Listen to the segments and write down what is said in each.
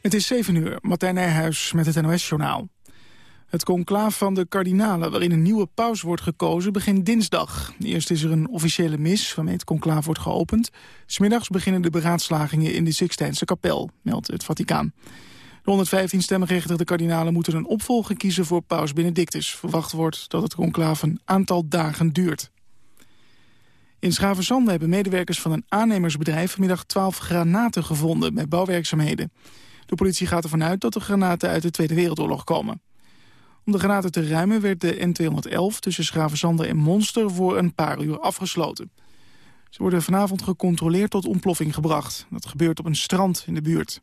Het is 7 uur, Martijn Nijhuis met het NOS-journaal. Het conclaaf van de kardinalen waarin een nieuwe paus wordt gekozen begint dinsdag. Eerst is er een officiële mis waarmee het conclaaf wordt geopend. Smiddags beginnen de beraadslagingen in de Sixtijnse kapel, meldt het Vaticaan. De 115 stemgerechtigde kardinalen moeten een opvolger kiezen voor paus Benedictus. Verwacht wordt dat het conclaaf een aantal dagen duurt. In Schavenzande hebben medewerkers van een aannemersbedrijf vanmiddag 12 granaten gevonden met bouwwerkzaamheden. De politie gaat ervan uit dat de granaten uit de Tweede Wereldoorlog komen. Om de granaten te ruimen werd de N211 tussen Schravenzande en Monster voor een paar uur afgesloten. Ze worden vanavond gecontroleerd tot ontploffing gebracht. Dat gebeurt op een strand in de buurt.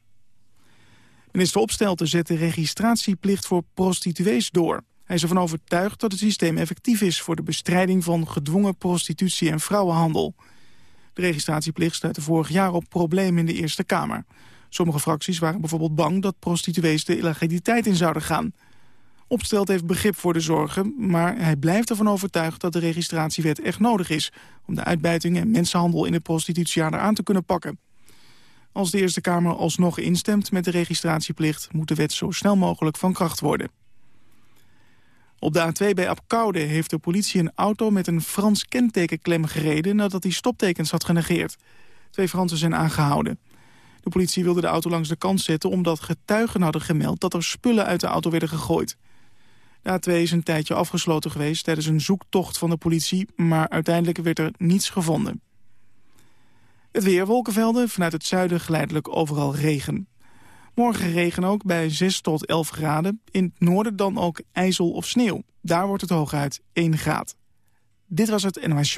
Minister Opstelten zet de registratieplicht voor prostituees door. Hij is ervan overtuigd dat het systeem effectief is... voor de bestrijding van gedwongen prostitutie en vrouwenhandel. De registratieplicht stuitte vorig jaar op problemen in de Eerste Kamer. Sommige fracties waren bijvoorbeeld bang dat prostituees de illegaliteit in zouden gaan. Opstelt heeft begrip voor de zorgen, maar hij blijft ervan overtuigd dat de registratiewet echt nodig is... om de uitbuiting en mensenhandel in de prostitutie aan te kunnen pakken. Als de Eerste Kamer alsnog instemt met de registratieplicht... moet de wet zo snel mogelijk van kracht worden. Op de A2 bij Apkoude heeft de politie een auto met een Frans kentekenklem gereden... nadat hij stoptekens had genegeerd. Twee Fransen zijn aangehouden. De politie wilde de auto langs de kant zetten omdat getuigen hadden gemeld dat er spullen uit de auto werden gegooid. De A2 is een tijdje afgesloten geweest tijdens een zoektocht van de politie, maar uiteindelijk werd er niets gevonden. Het weer, wolkenvelden, vanuit het zuiden geleidelijk overal regen. Morgen regen ook bij 6 tot 11 graden. In het noorden dan ook ijzel of sneeuw. Daar wordt het hooguit 1 graad. Dit was het NOS.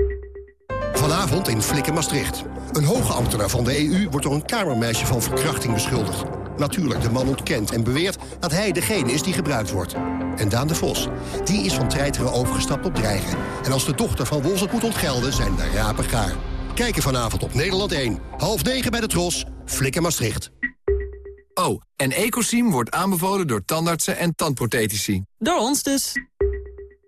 Vanavond in Flikken Maastricht. Een hoge ambtenaar van de EU wordt door een kamermeisje van verkrachting beschuldigd. Natuurlijk, de man ontkent en beweert dat hij degene is die gebruikt wordt. En Daan de Vos, die is van treiteren overgestapt op dreigen. En als de dochter van Wolf het moet ontgelden, zijn de rapen gaar. Kijken vanavond op Nederland 1. Half negen bij de Tros, Flikken Maastricht. Oh, en Ecosim wordt aanbevolen door tandartsen en tandprothetici. Door ons dus.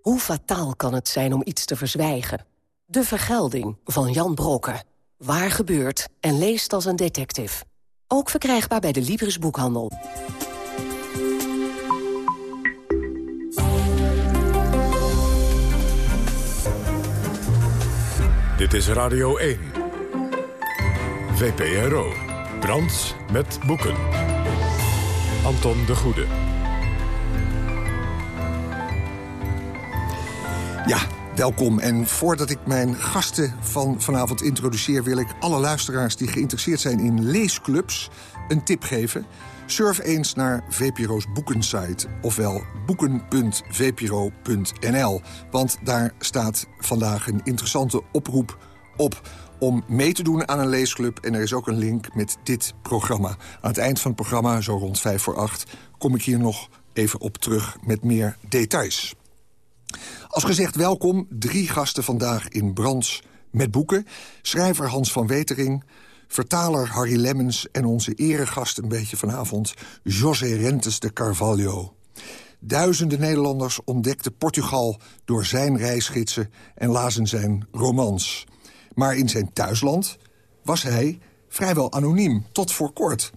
Hoe fataal kan het zijn om iets te verzwijgen? De Vergelding van Jan Brokken. Waar gebeurt en leest als een detective. Ook verkrijgbaar bij de Libris Boekhandel. Dit is Radio 1. VPRO. Brands met boeken. Anton de Goede. Ja, Welkom en voordat ik mijn gasten van vanavond introduceer... wil ik alle luisteraars die geïnteresseerd zijn in leesclubs een tip geven. Surf eens naar VPRO's boekensite, ofwel boeken.vpro.nl. Want daar staat vandaag een interessante oproep op om mee te doen aan een leesclub. En er is ook een link met dit programma. Aan het eind van het programma, zo rond 5 voor 8... kom ik hier nog even op terug met meer details. Als gezegd, welkom. Drie gasten vandaag in Brands met boeken. Schrijver Hans van Wetering, vertaler Harry Lemmens... en onze eregast een beetje vanavond, José Rentes de Carvalho. Duizenden Nederlanders ontdekten Portugal door zijn reisgidsen... en lazen zijn romans. Maar in zijn thuisland was hij vrijwel anoniem, tot voor kort.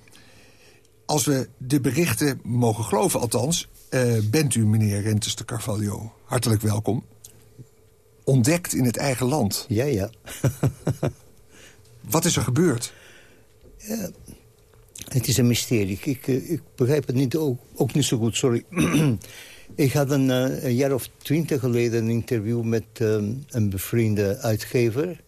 Als we de berichten mogen geloven althans... Uh, bent u, meneer Rentes de Carvalho, hartelijk welkom. Ontdekt in het eigen land. Ja, ja. Wat is er gebeurd? Ja, het is een mysterie. Ik, eh, ik begrijp het niet, ook, ook niet zo goed, sorry. ik had een, uh, een, jaar of twintig geleden een interview met um, een bevriende uitgever.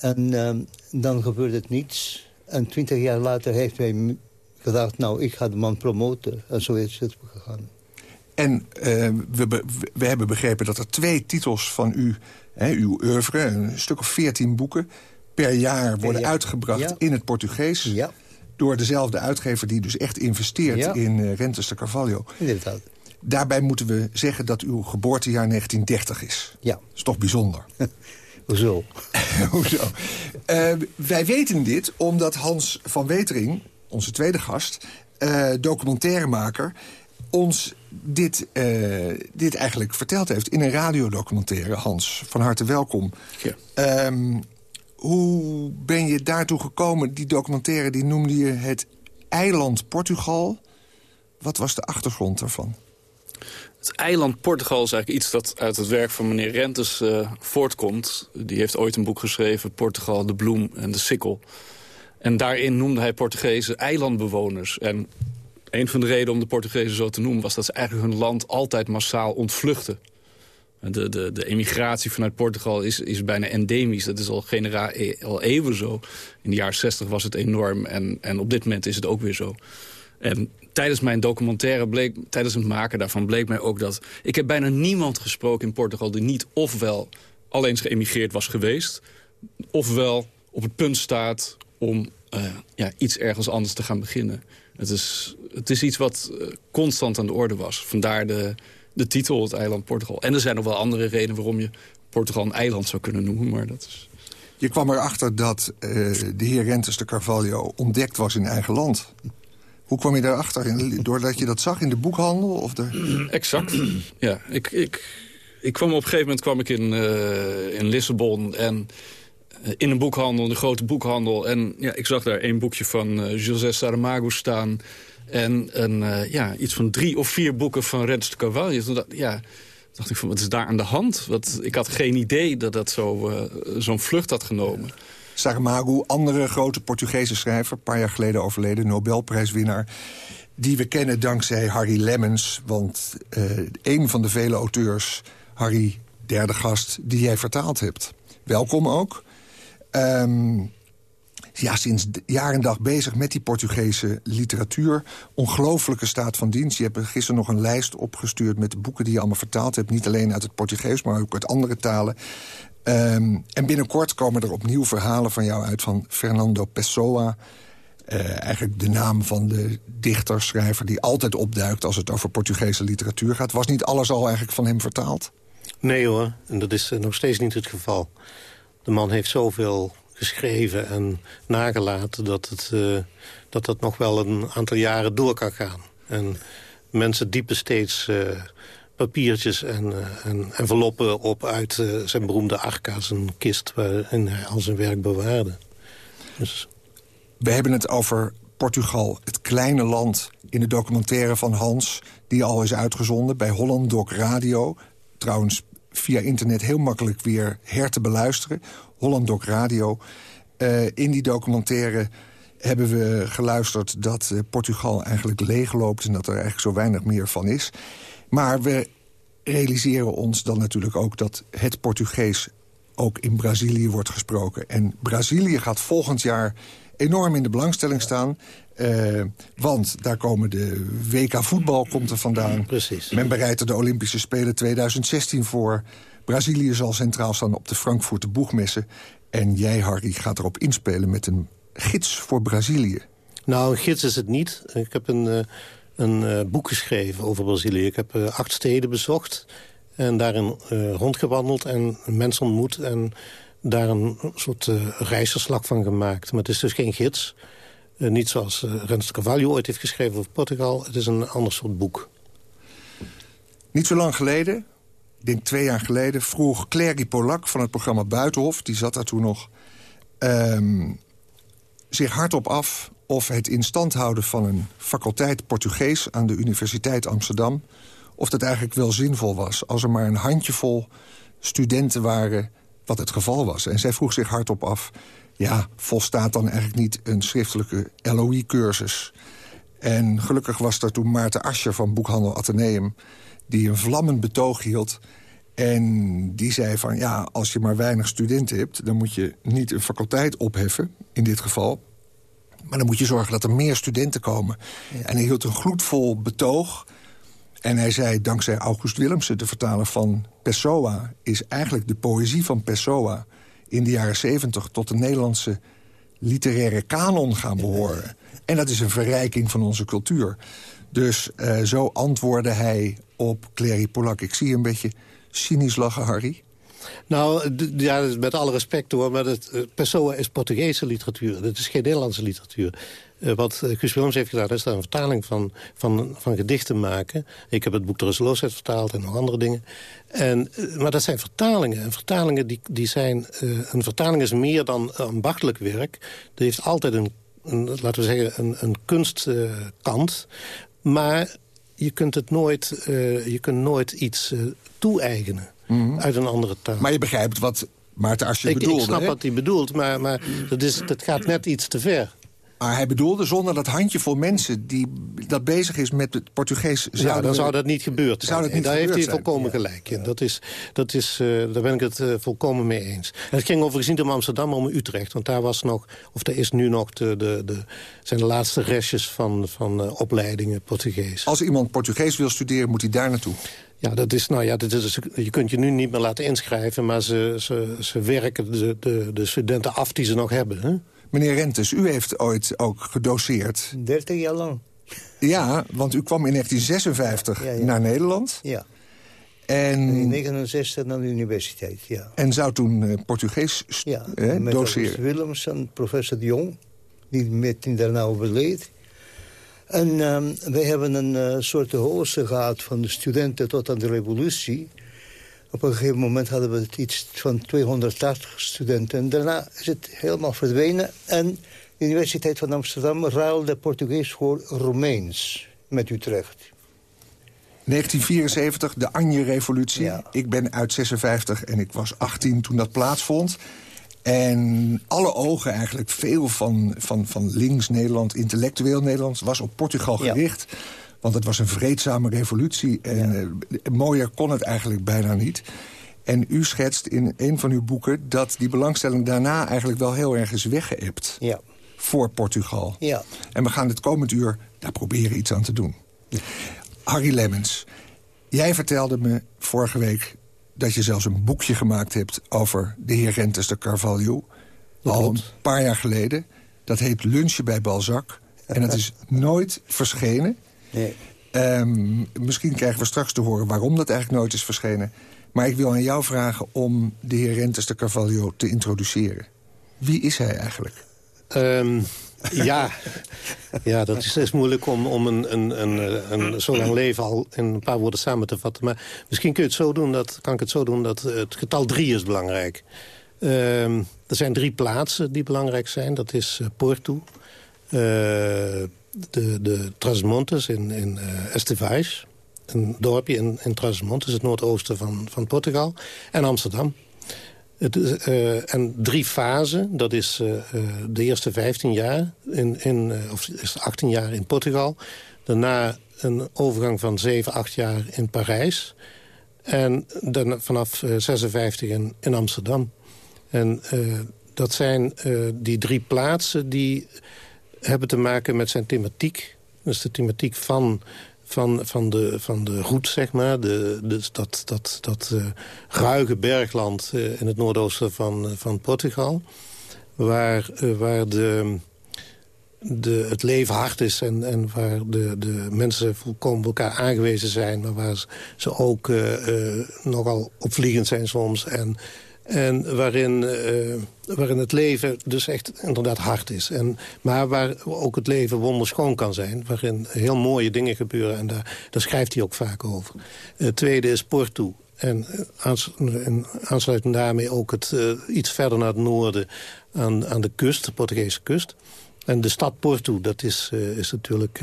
En um, dan gebeurde het niets. En twintig jaar later heeft hij gedacht, nou, ik ga de man promoten. En zo is het gegaan. En uh, we, we, hebben begrepen dat er twee titels van u, hè, uw oeuvre... een stuk of veertien boeken, per jaar worden jaar. uitgebracht ja. in het Portugees... Ja. door dezelfde uitgever die dus echt investeert ja. in uh, Rentes de Carvalho. Inderdaad. Daarbij moeten we zeggen dat uw geboortejaar 1930 is. Ja. Dat is toch bijzonder. Hoezo? Hoezo? Uh, wij weten dit omdat Hans van Wetering, onze tweede gast... Uh, documentairemaker, ons dit, uh, dit eigenlijk verteld heeft in een radiodocumentaire. Hans, van harte welkom. Ja. Um, hoe ben je daartoe gekomen? Die documentaire die noemde je het eiland Portugal. Wat was de achtergrond daarvan? Het eiland Portugal is eigenlijk iets dat uit het werk van meneer Rentes uh, voortkomt. Die heeft ooit een boek geschreven, Portugal, de bloem en de sikkel. En daarin noemde hij Portugese eilandbewoners. En een van de redenen om de Portugezen zo te noemen... was dat ze eigenlijk hun land altijd massaal ontvluchten. De, de, de emigratie vanuit Portugal is, is bijna endemisch. Dat is al, genera al eeuwen zo. In de jaren 60 was het enorm en, en op dit moment is het ook weer zo. En tijdens mijn documentaire bleek, tijdens het maken daarvan bleek mij ook dat... ik heb bijna niemand gesproken in Portugal die niet ofwel al eens geëmigreerd was geweest... ofwel op het punt staat om uh, ja, iets ergens anders te gaan beginnen. Het is, het is iets wat uh, constant aan de orde was. Vandaar de, de titel, het eiland Portugal. En er zijn nog wel andere redenen waarom je Portugal een eiland zou kunnen noemen. Maar dat is... Je kwam erachter dat uh, de heer Rentes de Carvalho ontdekt was in eigen land. Hoe kwam je daarachter? Doordat je dat zag in de boekhandel? Of de... Exact. Ja, ik, ik, ik kwam op een gegeven moment kwam ik in, uh, in Lissabon... en in een boekhandel, een grote boekhandel. En ja, ik zag daar één boekje van uh, José Saramago staan. En een, uh, ja, iets van drie of vier boeken van Rens de Carvalho. Dacht, ja, dacht ik van, wat is daar aan de hand? Wat, ik had geen idee dat dat zo, zo'n vlucht had genomen. Saramago, andere grote Portugese schrijver... een paar jaar geleden overleden, Nobelprijswinnaar... die we kennen dankzij Harry Lemmens. Want een van de vele auteurs, Harry, derde gast, die jij vertaald hebt. Welkom ook. Um, ja, sinds jaar en dag bezig met die Portugese literatuur. Ongelooflijke staat van dienst. Je hebt gisteren nog een lijst opgestuurd met de boeken die je allemaal vertaald hebt. Niet alleen uit het Portugees, maar ook uit andere talen. Um, en binnenkort komen er opnieuw verhalen van jou uit van Fernando Pessoa. Uh, eigenlijk de naam van de dichter, schrijver... die altijd opduikt als het over Portugese literatuur gaat. Was niet alles al eigenlijk van hem vertaald? Nee hoor, en dat is uh, nog steeds niet het geval. De man heeft zoveel geschreven en nagelaten... dat het, uh, dat, dat nog wel een aantal jaren door kan gaan. En mensen diepen steeds uh, papiertjes en, uh, en enveloppen op... uit zijn beroemde arca, zijn kist waarin hij al zijn werk bewaarde. Dus... We hebben het over Portugal, het kleine land... in de documentaire van Hans, die al is uitgezonden... bij Holland Doc Radio. Trouwens, via internet heel makkelijk weer her te beluisteren. Holland Doc Radio. Uh, in die documentaire hebben we geluisterd dat uh, Portugal eigenlijk leegloopt... en dat er eigenlijk zo weinig meer van is. Maar we realiseren ons dan natuurlijk ook dat het Portugees... ook in Brazilië wordt gesproken. En Brazilië gaat volgend jaar enorm in de belangstelling staan... Uh, want daar komen de WK voetbal komt er vandaan. Precies. Men bereidt er de Olympische Spelen 2016 voor. Brazilië zal centraal staan op de Frankfurter Boegmessen. En jij, Harry, gaat erop inspelen met een gids voor Brazilië. Nou, een gids is het niet. Ik heb een, uh, een uh, boek geschreven over Brazilië. Ik heb acht steden bezocht en daarin rondgewandeld en mensen ontmoet... en daar een soort reisverslag van gemaakt. Maar het is dus geen gids... Uh, niet zoals uh, Rens Carvalho ooit heeft geschreven over Portugal. Het is een ander soort boek. Niet zo lang geleden ik denk twee jaar geleden... vroeg Clary Polak van het programma Buitenhof... die zat daar toen nog... Um, zich hardop af of het in stand houden van een faculteit Portugees... aan de Universiteit Amsterdam... of dat eigenlijk wel zinvol was. Als er maar een handjevol studenten waren, wat het geval was. En zij vroeg zich hardop af... ja, volstaat dan eigenlijk niet een schriftelijke LOI-cursus... En gelukkig was er toen Maarten Ascher van Boekhandel Atheneum... die een vlammend betoog hield. En die zei van, ja, als je maar weinig studenten hebt... dan moet je niet een faculteit opheffen, in dit geval... maar dan moet je zorgen dat er meer studenten komen. En hij hield een gloedvol betoog... En hij zei, dankzij August Willemsen, de vertaler van Pessoa... is eigenlijk de poëzie van Pessoa in de jaren 70 tot de Nederlandse literaire kanon gaan behoren. En dat is een verrijking van onze cultuur. Dus uh, zo antwoordde hij op Clary Polak. Ik zie een beetje cynisch lachen, Harry. Nou, ja, met alle respect hoor, maar het, uh, Pessoa is Portugese literatuur. Dat is geen Nederlandse literatuur. Uh, wat uh, Guus Willems heeft gedaan, is daar een vertaling van, van, van gedichten maken. Ik heb het boek De Rusteloosheid vertaald en nog andere dingen. En, maar dat zijn vertalingen. En vertalingen die, die zijn... een vertaling is meer dan ambachtelijk werk. Die heeft altijd een een, laten we zeggen, een, een kunstkant. maar je kunt, het nooit, je kunt nooit iets toe-eigenen mm -hmm. uit een andere taal. Maar je begrijpt wat Maarten Asje bedoelde. Ik snap hè? wat hij bedoelt, maar, maar dat, is, dat gaat net iets te ver. Maar hij bedoelde zonder dat handjevol mensen die dat bezig is met het Portugees... Ja, dan zou dat niet gebeurd zijn. Dat daar heeft hij volkomen gelijk in. Dat is, dat is, uh, daar ben ik het uh, volkomen mee eens. En het ging overigens niet om Amsterdam, maar om Utrecht. Want daar was nog, of er is nu nog, de, de, de, zijn de laatste restjes van, van uh, opleidingen Portugees. Als iemand Portugees wil studeren, moet hij daar naartoe? Ja, dat is, nou ja, dat is, je kunt je nu niet meer laten inschrijven... maar ze, ze, ze werken de, de, de studenten af die ze nog hebben, hè? Meneer Rentes, u heeft ooit ook gedoseerd. 30 jaar lang. Ja, want u kwam in 1956 ja, ja. naar Nederland. Ja. En in 1969 naar de universiteit, ja. En zou toen uh, Portugees ja, eh, met doseren? Willems en professor de Jong, die met in daarna overleed. En um, wij hebben een uh, soort hoogste gehad van de studenten tot aan de revolutie. Op een gegeven moment hadden we het iets van 280 studenten. En daarna is het helemaal verdwenen. En de Universiteit van Amsterdam ruilde Portugees voor Romeins met Utrecht. 1974, de Anje-revolutie. Ja. Ik ben uit 56 en ik was 18 toen dat plaatsvond. En alle ogen eigenlijk, veel van, van, van links Nederland, intellectueel Nederland... was op Portugal gericht. Ja. Want het was een vreedzame revolutie en ja. uh, mooier kon het eigenlijk bijna niet. En u schetst in een van uw boeken dat die belangstelling daarna eigenlijk wel heel erg is weggeëpt. Ja. Voor Portugal. Ja. En we gaan dit komend uur daar proberen iets aan te doen. Harry Lemmens, jij vertelde me vorige week dat je zelfs een boekje gemaakt hebt over de heer Rentes de Carvalho. Dat al klopt. een paar jaar geleden. Dat heet Lunchen bij Balzac. En dat is nooit verschenen. Nee. Um, misschien krijgen we straks te horen waarom dat eigenlijk nooit is verschenen. Maar ik wil aan jou vragen om de heer Rentes de Carvalho te introduceren. Wie is hij eigenlijk? Um, ja. ja, dat is, moeilijk om, om een, een, een, een zo lang leven al in een paar woorden samen te vatten. Maar misschien kun je het zo doen dat, kan ik het zo doen dat het getal drie is belangrijk. Um, er zijn drie plaatsen die belangrijk zijn. Dat is uh, Porto, uh, de, de Trasmontes in, in uh, Estevais. Een dorpje in, in Trasmontes, het noordoosten van, van Portugal. En Amsterdam. Uh, en drie fasen, dat is uh, de eerste 15 jaar, in, in, of is 18 jaar in Portugal. Daarna een overgang van 7, 8 jaar in Parijs. En dan vanaf 56 in, in Amsterdam. En dat zijn die drie plaatsen die hebben te maken met zijn thematiek. Dus de thematiek van, van, van, de, van de route, zeg maar. De, dat dat, dat uh, ruige bergland uh, in het noordoosten van, uh, van Portugal. Waar, waar de, de, het leven hard is en, en waar de, de mensen volkomen op elkaar aangewezen zijn. Maar waar ze ook nogal opvliegend zijn soms. En en waarin, uh, waarin het leven dus echt inderdaad hard is. En, maar waar ook het leven wonderschoon kan zijn. Waarin heel mooie dingen gebeuren. En daar, schrijft hij ook vaak over. Het tweede is Porto. En in aansluitend daarmee ook het, iets verder naar het noorden aan, aan de kust, de Portugese kust. En de stad Porto, dat is, is natuurlijk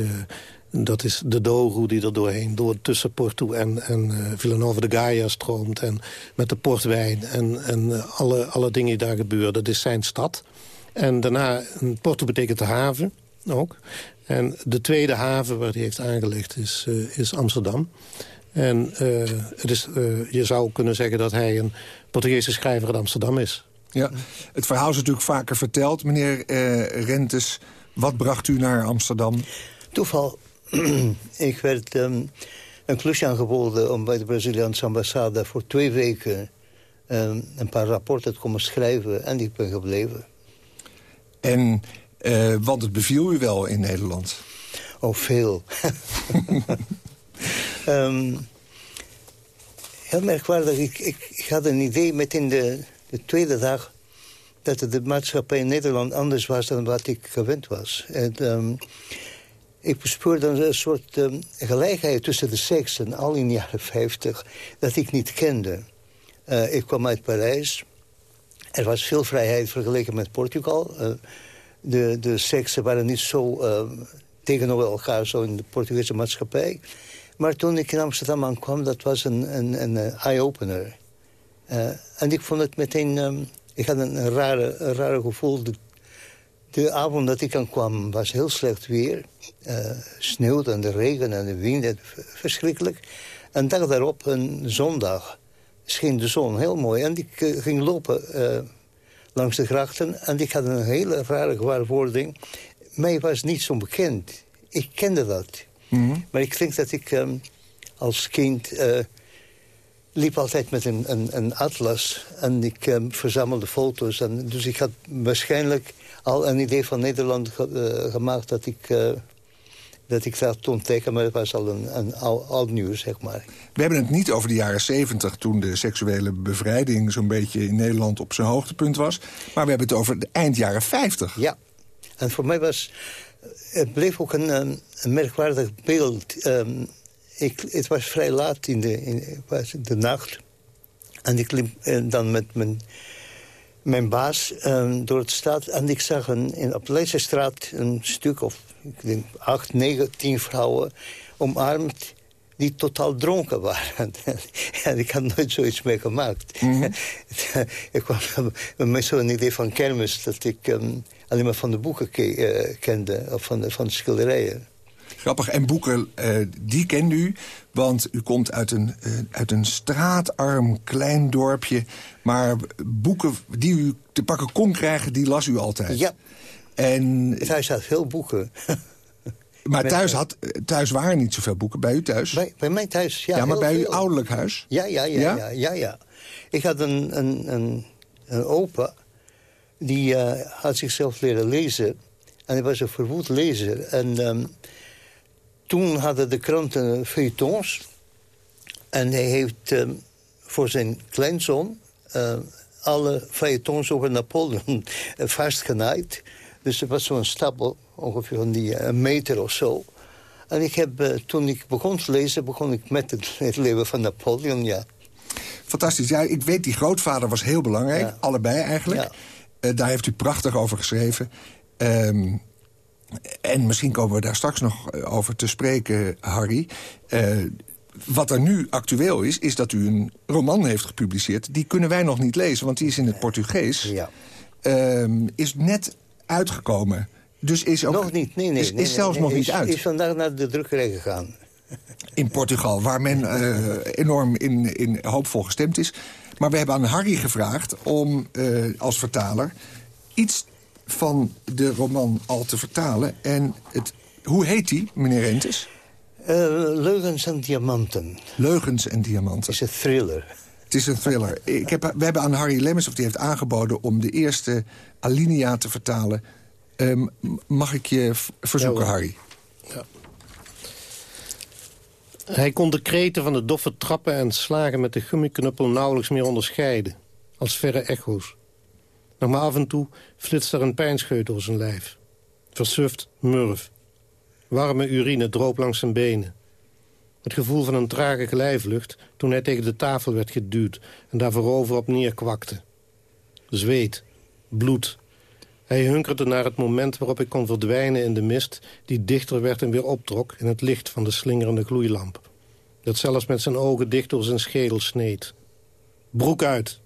dat is de Douro die er doorheen, door tussen Porto en, en uh, Villanova de Gaia stroomt. En met de portwijn en, en uh, alle, alle dingen die daar gebeuren. Dat is zijn stad. En daarna, Porto betekent de haven ook. En de tweede haven waar hij heeft aangelegd is, uh, is Amsterdam. En het is, je zou kunnen zeggen dat hij een Portugese schrijver in Amsterdam is. Ja, het verhaal is natuurlijk vaker verteld. Meneer Rentes, wat bracht u naar Amsterdam? Toeval. ik werd um, een klusje aangeboden om bij de Braziliaanse ambassade... voor twee weken um, een paar rapporten te komen schrijven. En ik ben gebleven. En, uh, want het beviel u wel in Nederland? Oh, veel. um, heel merkwaardig. Ik, ik, had een idee met in de, de tweede dag... dat de maatschappij in Nederland anders was dan wat ik gewend was. En, um, ik bespeurde een soort um, gelijkheid tussen de seksen, al in de jaren 50, dat ik niet kende. Uh, ik kwam uit Parijs. Er was veel vrijheid vergeleken met Portugal. Uh, de, de seksen waren niet zo uh, tegenover elkaar, zo in de Portugese maatschappij. Maar toen ik in Amsterdam aankwam, dat was een, een, een eye-opener. en ik vond het meteen... Um, ik had een, een, rare, een rare gevoel. De, de avond dat ik aankwam was heel slecht weer. Uh, sneeuwde en de regen en de wind, verschrikkelijk. En dag daarop, een zondag, scheen de zon heel mooi. En ik uh, ging lopen uh, langs de grachten en ik had een hele rare gewaarwording. Mij was niet zo bekend. Ik kende dat. Mm -hmm. Maar ik denk dat ik um, als kind liep altijd met een, een, een atlas. En ik um, verzamelde foto's. En, dus ik had waarschijnlijk al een idee van Nederland ge, uh, gemaakt dat ik, uh, dat ik dat toen teken. Maar het was al een, een oud, oud nieuws, zeg maar. We hebben het niet over de jaren 70 toen de seksuele bevrijding zo'n beetje in Nederland op zijn hoogtepunt was. Maar we hebben het over de eind jaren 50. Ja, en voor mij was... Het bleef ook een, een, een merkwaardig beeld. Um, ik, het was vrij laat in de, in, was de nacht. En ik liep dan met mijn mijn baas um, door het stad. En ik zag een, in, op straat een stuk of ik denk, acht, negen, tien vrouwen omarmd die totaal dronken waren. en ik had nooit zoiets meegemaakt. Mm -hmm. ik kwam met zo'n idee van kermis... dat ik um, alleen maar van de boeken ke uh, kende, of van de, van de schilderijen. Grappig. En boeken, uh, die kent u, want u komt uit een, uh, uit een straatarm klein dorpje. Maar boeken die u te pakken kon krijgen, die las u altijd. Ja. En... Thuis had veel boeken. Maar thuis, had, thuis waren niet zoveel boeken. Bij u thuis? Bij, bij mij thuis, ja. Ja, maar bij veel. uw ouderlijk huis? Ja, ja, ja. ja? ja, ja, ja. Ik had een, een, een, een opa, die uh, had zichzelf leren lezen. En hij was een verwoed lezer. En um, toen hadden de kranten feuilletons. En hij heeft uh, voor zijn kleinzoon... Uh, alle feuilletons over Napoleon vastgenaaid. Dus er was zo'n stapel, ongeveer van die, een meter of zo. En ik heb, uh, toen ik begon te lezen, begon ik met het, het leven van Napoleon, ja. Fantastisch. Ja, ik weet, die grootvader was heel belangrijk. Ja. Allebei eigenlijk. Ja. Uh, daar heeft u prachtig over geschreven. Um, en misschien komen we daar straks nog over te spreken, Harry. Uh, wat er nu actueel is, is dat u een roman heeft gepubliceerd. Die kunnen wij nog niet lezen, want die is in het Portugees. Ja. Uh, is net uitgekomen. Dus is ook, nog niet, nee, nee. Is, nee, is zelfs nee, nog is, niet uit. Is vandaag naar de drukkerij gegaan. In Portugal, waar men uh, enorm in, in hoopvol gestemd is. Maar we hebben aan Harry gevraagd om als vertaler... iets van de roman al te vertalen. En het, hoe heet die, meneer Rentes? Uh, Leugens en Diamanten. Leugens en Diamanten. Het is een thriller. Het is een thriller. Ik heb, we hebben aan Harry Lemmens, of die heeft aangeboden... om de eerste alinea te vertalen. Um, mag ik je verzoeken, ja, Harry? Ja. Hij kon de kreten van de doffe trappen en slagen met de gummiknuppel nauwelijks meer onderscheiden. Als verre echo's. Nog maar af en toe flitst er een pijnscheut door zijn lijf. Versuft murf. Warme urine droop langs zijn benen. Het gevoel van een trage glijvlucht toen hij tegen de tafel werd geduwd... en daar voorover op neerkwakte. Zweet, bloed. Hij hunkerde naar het moment waarop ik kon verdwijnen in de mist... die dichter werd en weer optrok in het licht van de slingerende gloeilamp. Dat zelfs met zijn ogen dicht door zijn schedel sneed. Broek uit.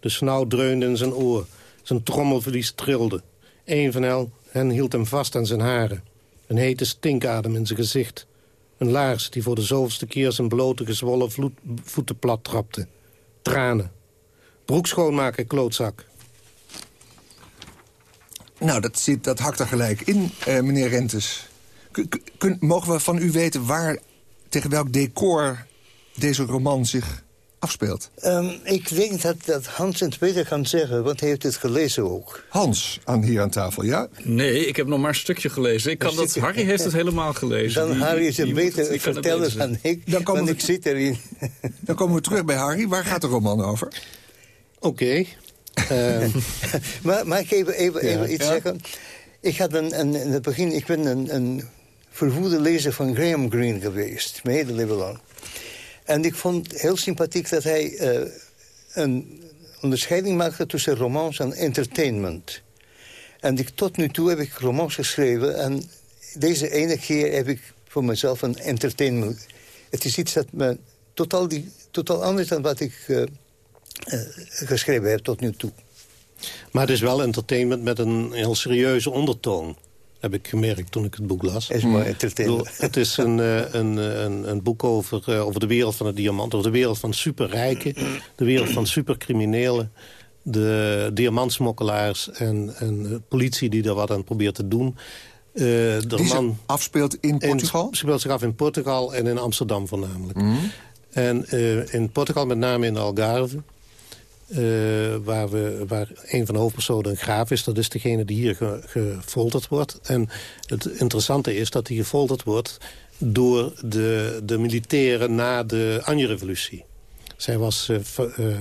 De snauw dreunde in zijn oor. Zijn trommelverlies trilde. Een van hen hield hem vast aan zijn haren. Een hete stinkadem in zijn gezicht. Een laars die voor de zoveelste keer zijn blote gezwollen voeten plat trapte. Tranen. Broek schoonmaken, klootzak. Nou, dat, zit, dat hakt er gelijk in, eh, meneer Rentes. Kun, mogen we van u weten waar, tegen welk decor deze roman zich afspeelt? Um, ik denk dat, dat Hans het beter kan zeggen, want hij heeft het gelezen ook. Hans, aan, hier aan tafel, ja? Nee, ik heb nog maar een stukje gelezen. Ik kan dat, Harry heeft het helemaal gelezen. Dan Harry is een beter verteller dan ik, dan want we, ik zit erin. Dan komen we terug bij Harry. Waar gaat de roman over? Oké. Okay. maar mag ik even, even, even iets zeggen? Ik had een, een, in het begin, ik ben een, een vervoerde lezer van Graham Greene geweest, mijn hele leven lang. En ik vond heel sympathiek dat hij uh, een onderscheiding maakte tussen romans en entertainment. En tot nu toe heb ik romans geschreven en deze ene keer heb ik voor mezelf een entertainment. Het is iets dat me totaal, die, totaal anders dan wat ik uh, uh, geschreven heb tot nu toe. Maar het is wel entertainment met een heel serieuze ondertoon heb ik gemerkt toen ik het boek las. Is maar het is een, eh, een, eh, een, een, boek over, eh, over de wereld van het diamant. Over de wereld van superrijken. De wereld van supercriminelen. De diamantsmokkelaars en, en de politie die daar wat aan probeert te doen. Uh, de die man afspeelt in Portugal? In, speelt zich af in Portugal en in Amsterdam voornamelijk. Mhm. En in Portugal met name in de Algarve. Uh, waar, we, waar een van de hoofdpersonen een graaf is. Dat is degene die hier ge, gefolterd wordt. En het interessante is dat hij gefolterd wordt door de, de militairen na de Anje-revolutie. Zij was uh, uh,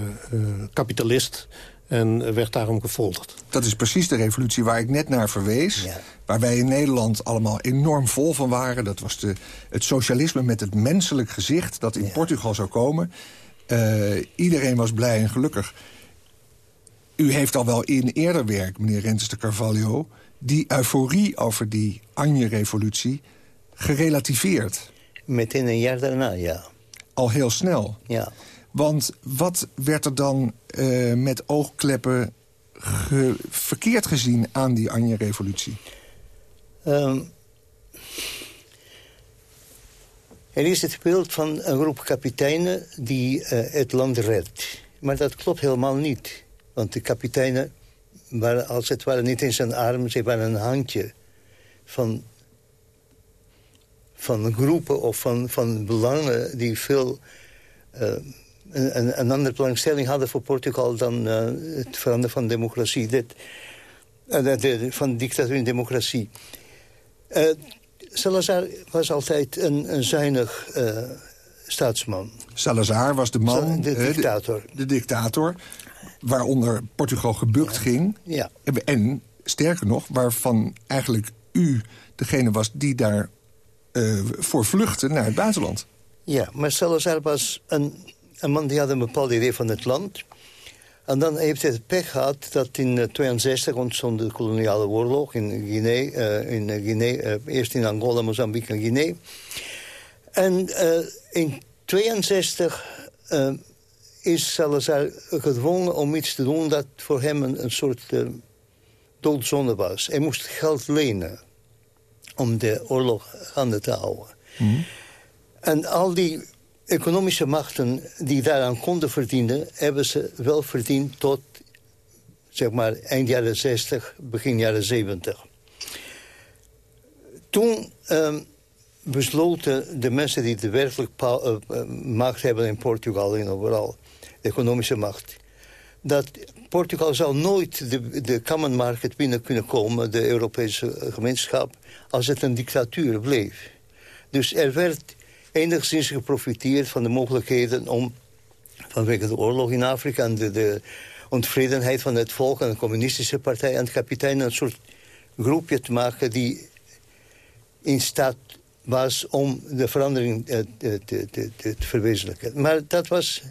kapitalist en werd daarom gefolterd. Dat is precies de revolutie waar ik net naar verwees. Waar wij in Nederland allemaal enorm vol van waren. Dat was de, het socialisme met het menselijk gezicht dat in Portugal zou komen. Uh, iedereen was blij en gelukkig. U heeft al wel in eerder werk, meneer Rentes de Carvalho... die euforie over die Anje-revolutie gerelativeerd. Meteen een jaar daarna, ja. Al heel snel. Ja. Want wat werd er dan uh, met oogkleppen ge verkeerd gezien aan die Anje-revolutie? Um, Er is het beeld van een groep kapiteinen die uh, het land redt. Maar dat klopt helemaal niet. Want de kapiteinen waren als het ware niet in zijn arm. Ze waren een handje van, van groepen of van, van belangen... die veel uh, een, een andere belangstelling hadden voor Portugal... dan uh, het veranderen van democratie. Dit, de, van dictatuur en democratie. Salazar was altijd een, een zuinig uh, staatsman. Salazar was de man... De dictator. De, de dictator, waaronder Portugal gebukt ging. Ja. En, sterker nog, waarvan eigenlijk u degene was die daar uh, voor vluchtte naar het buitenland. Ja, maar Salazar was een, een man die had een bepaald idee van het land... En dan heeft hij het pech gehad dat in 1962 uh, ontstond de koloniale oorlog in Guinea. Uh, in Guinea uh, eerst in Angola, Mozambique en Guinea. En in 1962 is Salazar gedwongen om iets te doen dat voor hem een, een soort doodzonde was. Hij moest geld lenen om de oorlog gaande te houden. Mm -hmm. En al die economische machten die daaraan konden verdienen... hebben ze wel verdiend tot zeg maar, eind jaren 60, begin jaren 70. Toen um, besloten de mensen die de werkelijk uh, macht hebben in Portugal en overal... economische macht... dat Portugal zou nooit de, de common market binnen kunnen komen... de Europese gemeenschap, als het een dictatuur bleef. Dus er werd enigszins geprofiteerd van de mogelijkheden om vanwege de oorlog in Afrika en de, de ontvredenheid van het volk en de communistische partij en het kapitein een soort groepje te maken die in staat was om de verandering uh, te, te, te, te, verwezenlijken. Maar dat was,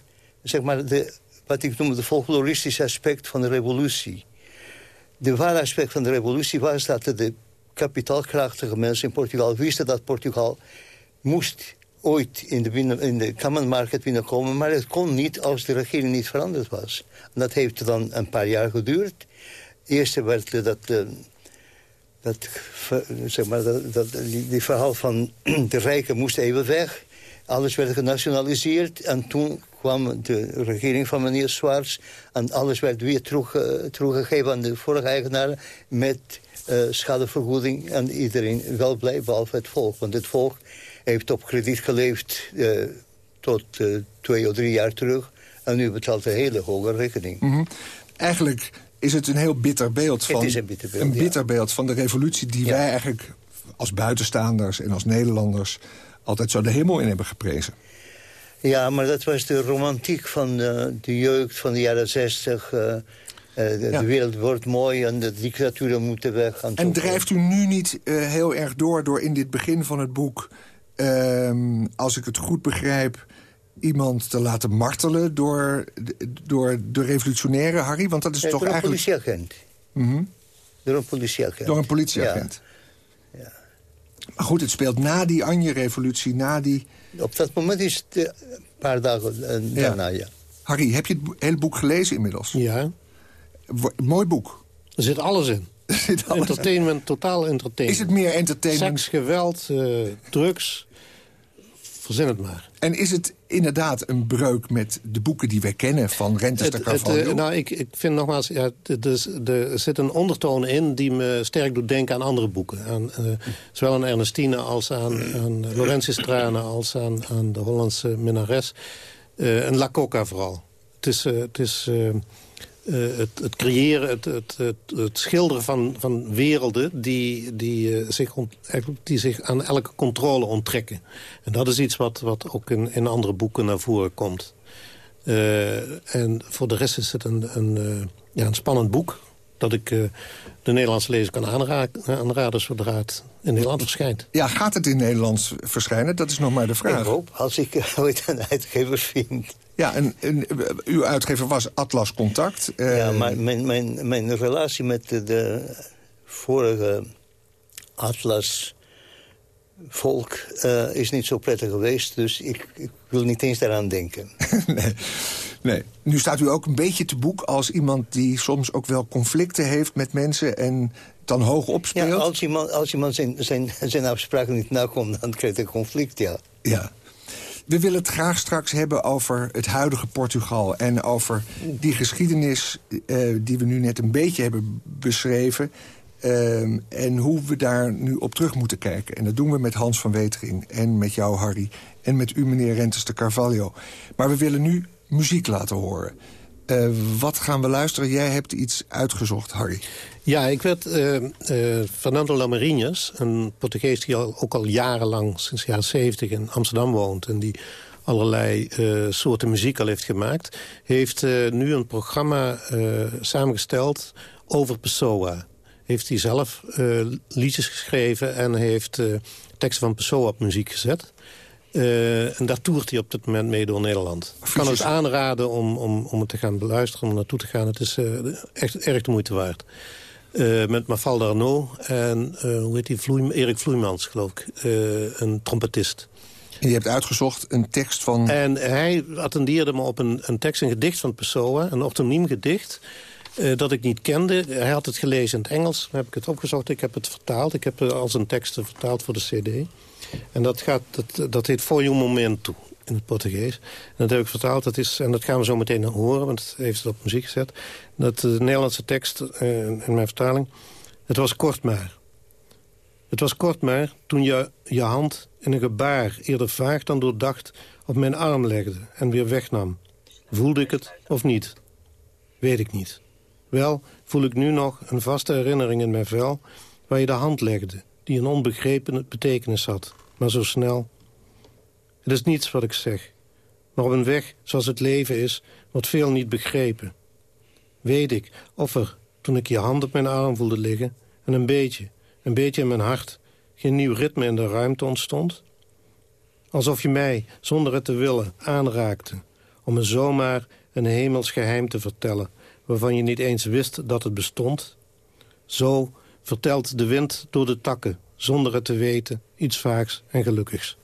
zeg maar, de, wat ik noem het folkloristische aspect van de revolutie. De ware aspect van de revolutie was dat de kapitaalkrachtige mensen in Portugal wisten dat Portugal moest ooit in de, binnen, in de common market binnenkomen... maar het kon niet als de regering niet veranderd was. Dat heeft dan een paar jaar geduurd. Eerst werd dat... Uh, dat, zeg maar, dat, die, verhaal van de rijken moest even weg. Alles werd genationaliseerd. En toen kwam de regering van meneer Swarts... en alles werd weer terug, uh, teruggegeven aan de vorige eigenaren... met uh, schadevergoeding. En iedereen wel blij, behalve het volk. Want het volk heeft op krediet geleefd uh, tot twee of drie jaar terug. En nu betaalt een hele hoge rekening. Mm -hmm. Eigenlijk is het een heel bitter beeld van, een bitter beeld, een bitter beeld van de revolutie... die ja. wij eigenlijk als buitenstaanders en als Nederlanders... altijd zo de hemel in hebben geprezen. Ja, maar dat was de romantiek van uh, de jeugd van de jaren zestig... Uh, de, ja. de, wereld wordt mooi en de dictaturen moeten weg. En, en drijft u nu niet heel erg door door in dit begin van het boek... Ehm, als ik het goed begrijp iemand te laten martelen door, door de revolutionaire Harry? Want dat is ja, toch door eigenlijk... een politieagent. Mm -hmm. Door een politieagent. Door een politieagent. Ja. ja. Maar goed, het speelt na die Anje-revolutie, na die... Op dat moment is het een paar dagen uh, daarna, ja. Harry, heb je het hele boek gelezen inmiddels? Ja. Mooi boek. Er zit alles in. Er zit alles entertainment, in. totaal entertainment. Is het meer entertainment? Seks, geweld, uh, drugs verzin het maar. En is het inderdaad een breuk met de boeken die wij kennen van Rentes de Carvalho? Uh, nou, ik, ik vind nogmaals, ja, er zit een ondertoon in die me sterk doet denken aan andere boeken. Aan, uh, zowel aan Ernestine als aan, aan Laurentius Trane als aan, aan de Hollandse minnares. Uh, en La Coca vooral. Het is... het is uh, het, het, creëren, het, het, het, schilderen van, van werelden die, die, uh, zich ont, die zich aan elke controle onttrekken. En dat is iets wat, wat ook in, in andere boeken naar voren komt. Uh, en voor de rest is het een, een, ja, een spannend boek... dat ik de Nederlandse lezer kan aanraden, aanraden zodra het in Nederland verschijnt. Ja, gaat het in Nederlands verschijnen? Dat is nog maar de vraag. Ik hoop, als ik ooit een uitgever vind. Ja, en, en, uw uitgever was Atlas Contact. Uh... Ja, maar mijn, mijn, mijn relatie met de, de vorige Atlas volk uh, is niet zo prettig geweest. Dus ik, ik, wil niet eens daaraan denken. nee. nee. Nu staat u ook een beetje te boek als iemand die soms ook wel conflicten heeft met mensen... en dan hoog opspeelt. Ja, als iemand, als iemand zijn, zijn, zijn afspraken niet nakomt, dan krijgt hij conflict, ja. Ja. We willen het graag straks hebben over het huidige Portugal... en over die geschiedenis uh, die we nu net een beetje hebben beschreven... Uh, en hoe we daar nu op terug moeten kijken. En dat doen we met Hans van Wetering en met jou, Harry... en met u, meneer Rentes de Carvalho. Maar we willen nu muziek laten horen. Uh, wat gaan we luisteren? Jij hebt iets uitgezocht, Harry. Ja, ik werd uh, uh, Fernando Lamarinas, een Portugees die al, ook al jarenlang, sinds de jaren 70 in Amsterdam woont... en die allerlei soorten muziek al heeft gemaakt... heeft nu een programma samengesteld over Pessoa. Heeft hij zelf liedjes geschreven en heeft teksten van Pessoa op muziek gezet... Uh, en daar toert hij op dit moment mee door Nederland. Ik kan het aanraden om, om, om het te gaan beluisteren, om naartoe te gaan. Het is uh, echt erg de moeite waard. Uh, met Mafalda Arnaud en hoe heet die? Vloeim, Erik Vloeimans, geloof ik. een trompetist. En je hebt uitgezocht een tekst van... En hij attendeerde me op een, een tekst, een gedicht van Pessoa. Een optoniem gedicht. Uh, dat ik niet kende. Hij had het gelezen in het Engels. Dan heb ik het opgezocht. Ik heb het vertaald. Ik heb het als een tekst vertaald voor de cd. En dat, gaat, dat, dat heet Voor je momento in het Portugees. En dat heb ik vertaald. Dat is, en dat gaan we zo meteen horen, want het heeft het op muziek gezet. Dat de Nederlandse tekst uh, in mijn vertaling... Het was kort maar. Het was kort maar toen je je hand in een gebaar... eerder vaag dan doordacht op mijn arm legde en weer wegnam. Voelde ik het of niet? Weet ik niet. Wel voel ik nu nog een vaste herinnering in mijn vel... waar je de hand legde, die een onbegrepen betekenis had maar zo snel. Het is niets wat ik zeg. Maar op een weg zoals het leven is, wordt veel niet begrepen. Weet ik of er, toen ik je hand op mijn arm voelde liggen... en een beetje, een beetje in mijn hart... geen nieuw ritme in de ruimte ontstond? Alsof je mij, zonder het te willen, aanraakte... om me zomaar een hemels geheim te vertellen... waarvan je niet eens wist dat het bestond? Zo vertelt de wind door de takken, zonder het te weten, iets vaaks en gelukkigs.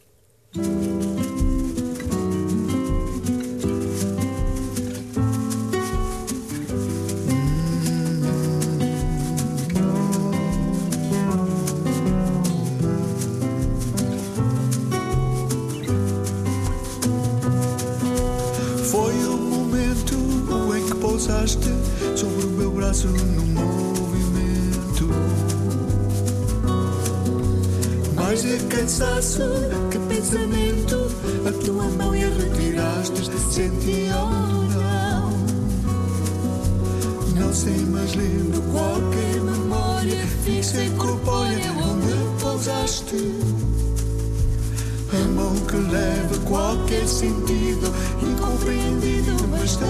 Leva qualquer sentido incompreendido, mas tão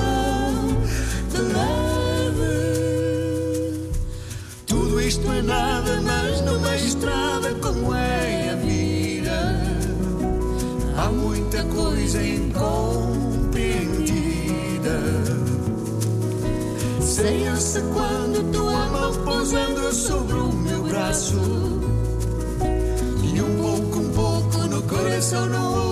de leve. Tudo isto é nada, mas numa estrada como é a vida. Há muita coisa incompreendida. Sei eu se quando tua mão pousando sobre o meu braço. sono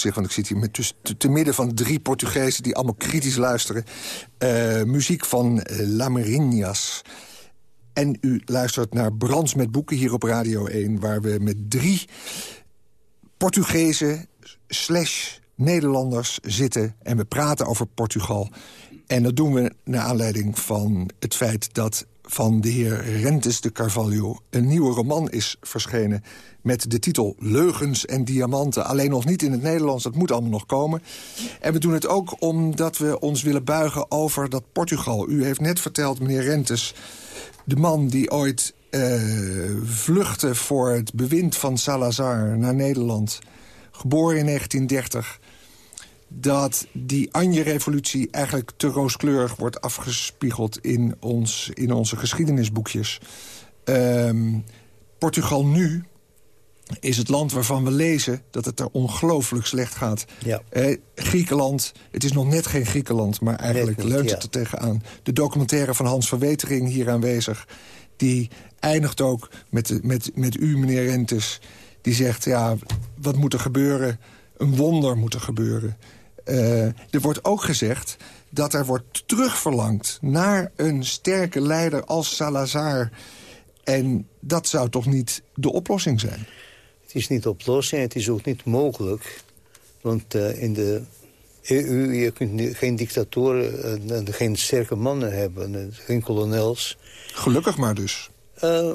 zeg... want ik zit hier met tussen, te, midden van drie Portugezen... die allemaal kritisch luisteren. Eh, muziek van uh, Lamerinhas. En u luistert naar Brands met Boeken hier op Radio 1... waar we met drie Portugezen slash Nederlanders zitten... en we praten over Portugal. En dat doen we naar aanleiding van het feit dat van de heer Rentes de Carvalho... een nieuwe roman is verschenen met de titel Leugens en Diamanten. Alleen nog niet in het Nederlands, dat moet allemaal nog komen. En we doen het ook omdat we ons willen buigen over dat Portugal. U heeft net verteld, meneer Rentes, de man die ooit uh, vluchtte... voor het bewind van Salazar naar Nederland, geboren in 1930 dat die Anje-revolutie eigenlijk te rooskleurig wordt afgespiegeld in, ons, in onze geschiedenisboekjes. Um, Portugal nu is het land waarvan we lezen dat het er ongelooflijk slecht gaat. Ja. Eh, Griekenland, het is nog net geen Griekenland, maar eigenlijk Net, leunt ja. het er tegenaan. De documentaire van Hans van Wetering hier aanwezig... die eindigt ook met, met, met u, meneer Rentes. Die zegt, ja, wat moet er gebeuren? Een wonder moet er gebeuren. Eh, er wordt ook gezegd dat er wordt terugverlangd... naar een sterke leider als Salazar. En dat zou toch niet de oplossing zijn? Het is niet de oplossing, het is ook niet mogelijk. Want uh, in de EU, je kunt geen dictatoren en geen sterke mannen hebben. Geen kolonels. Gelukkig maar dus. Uh,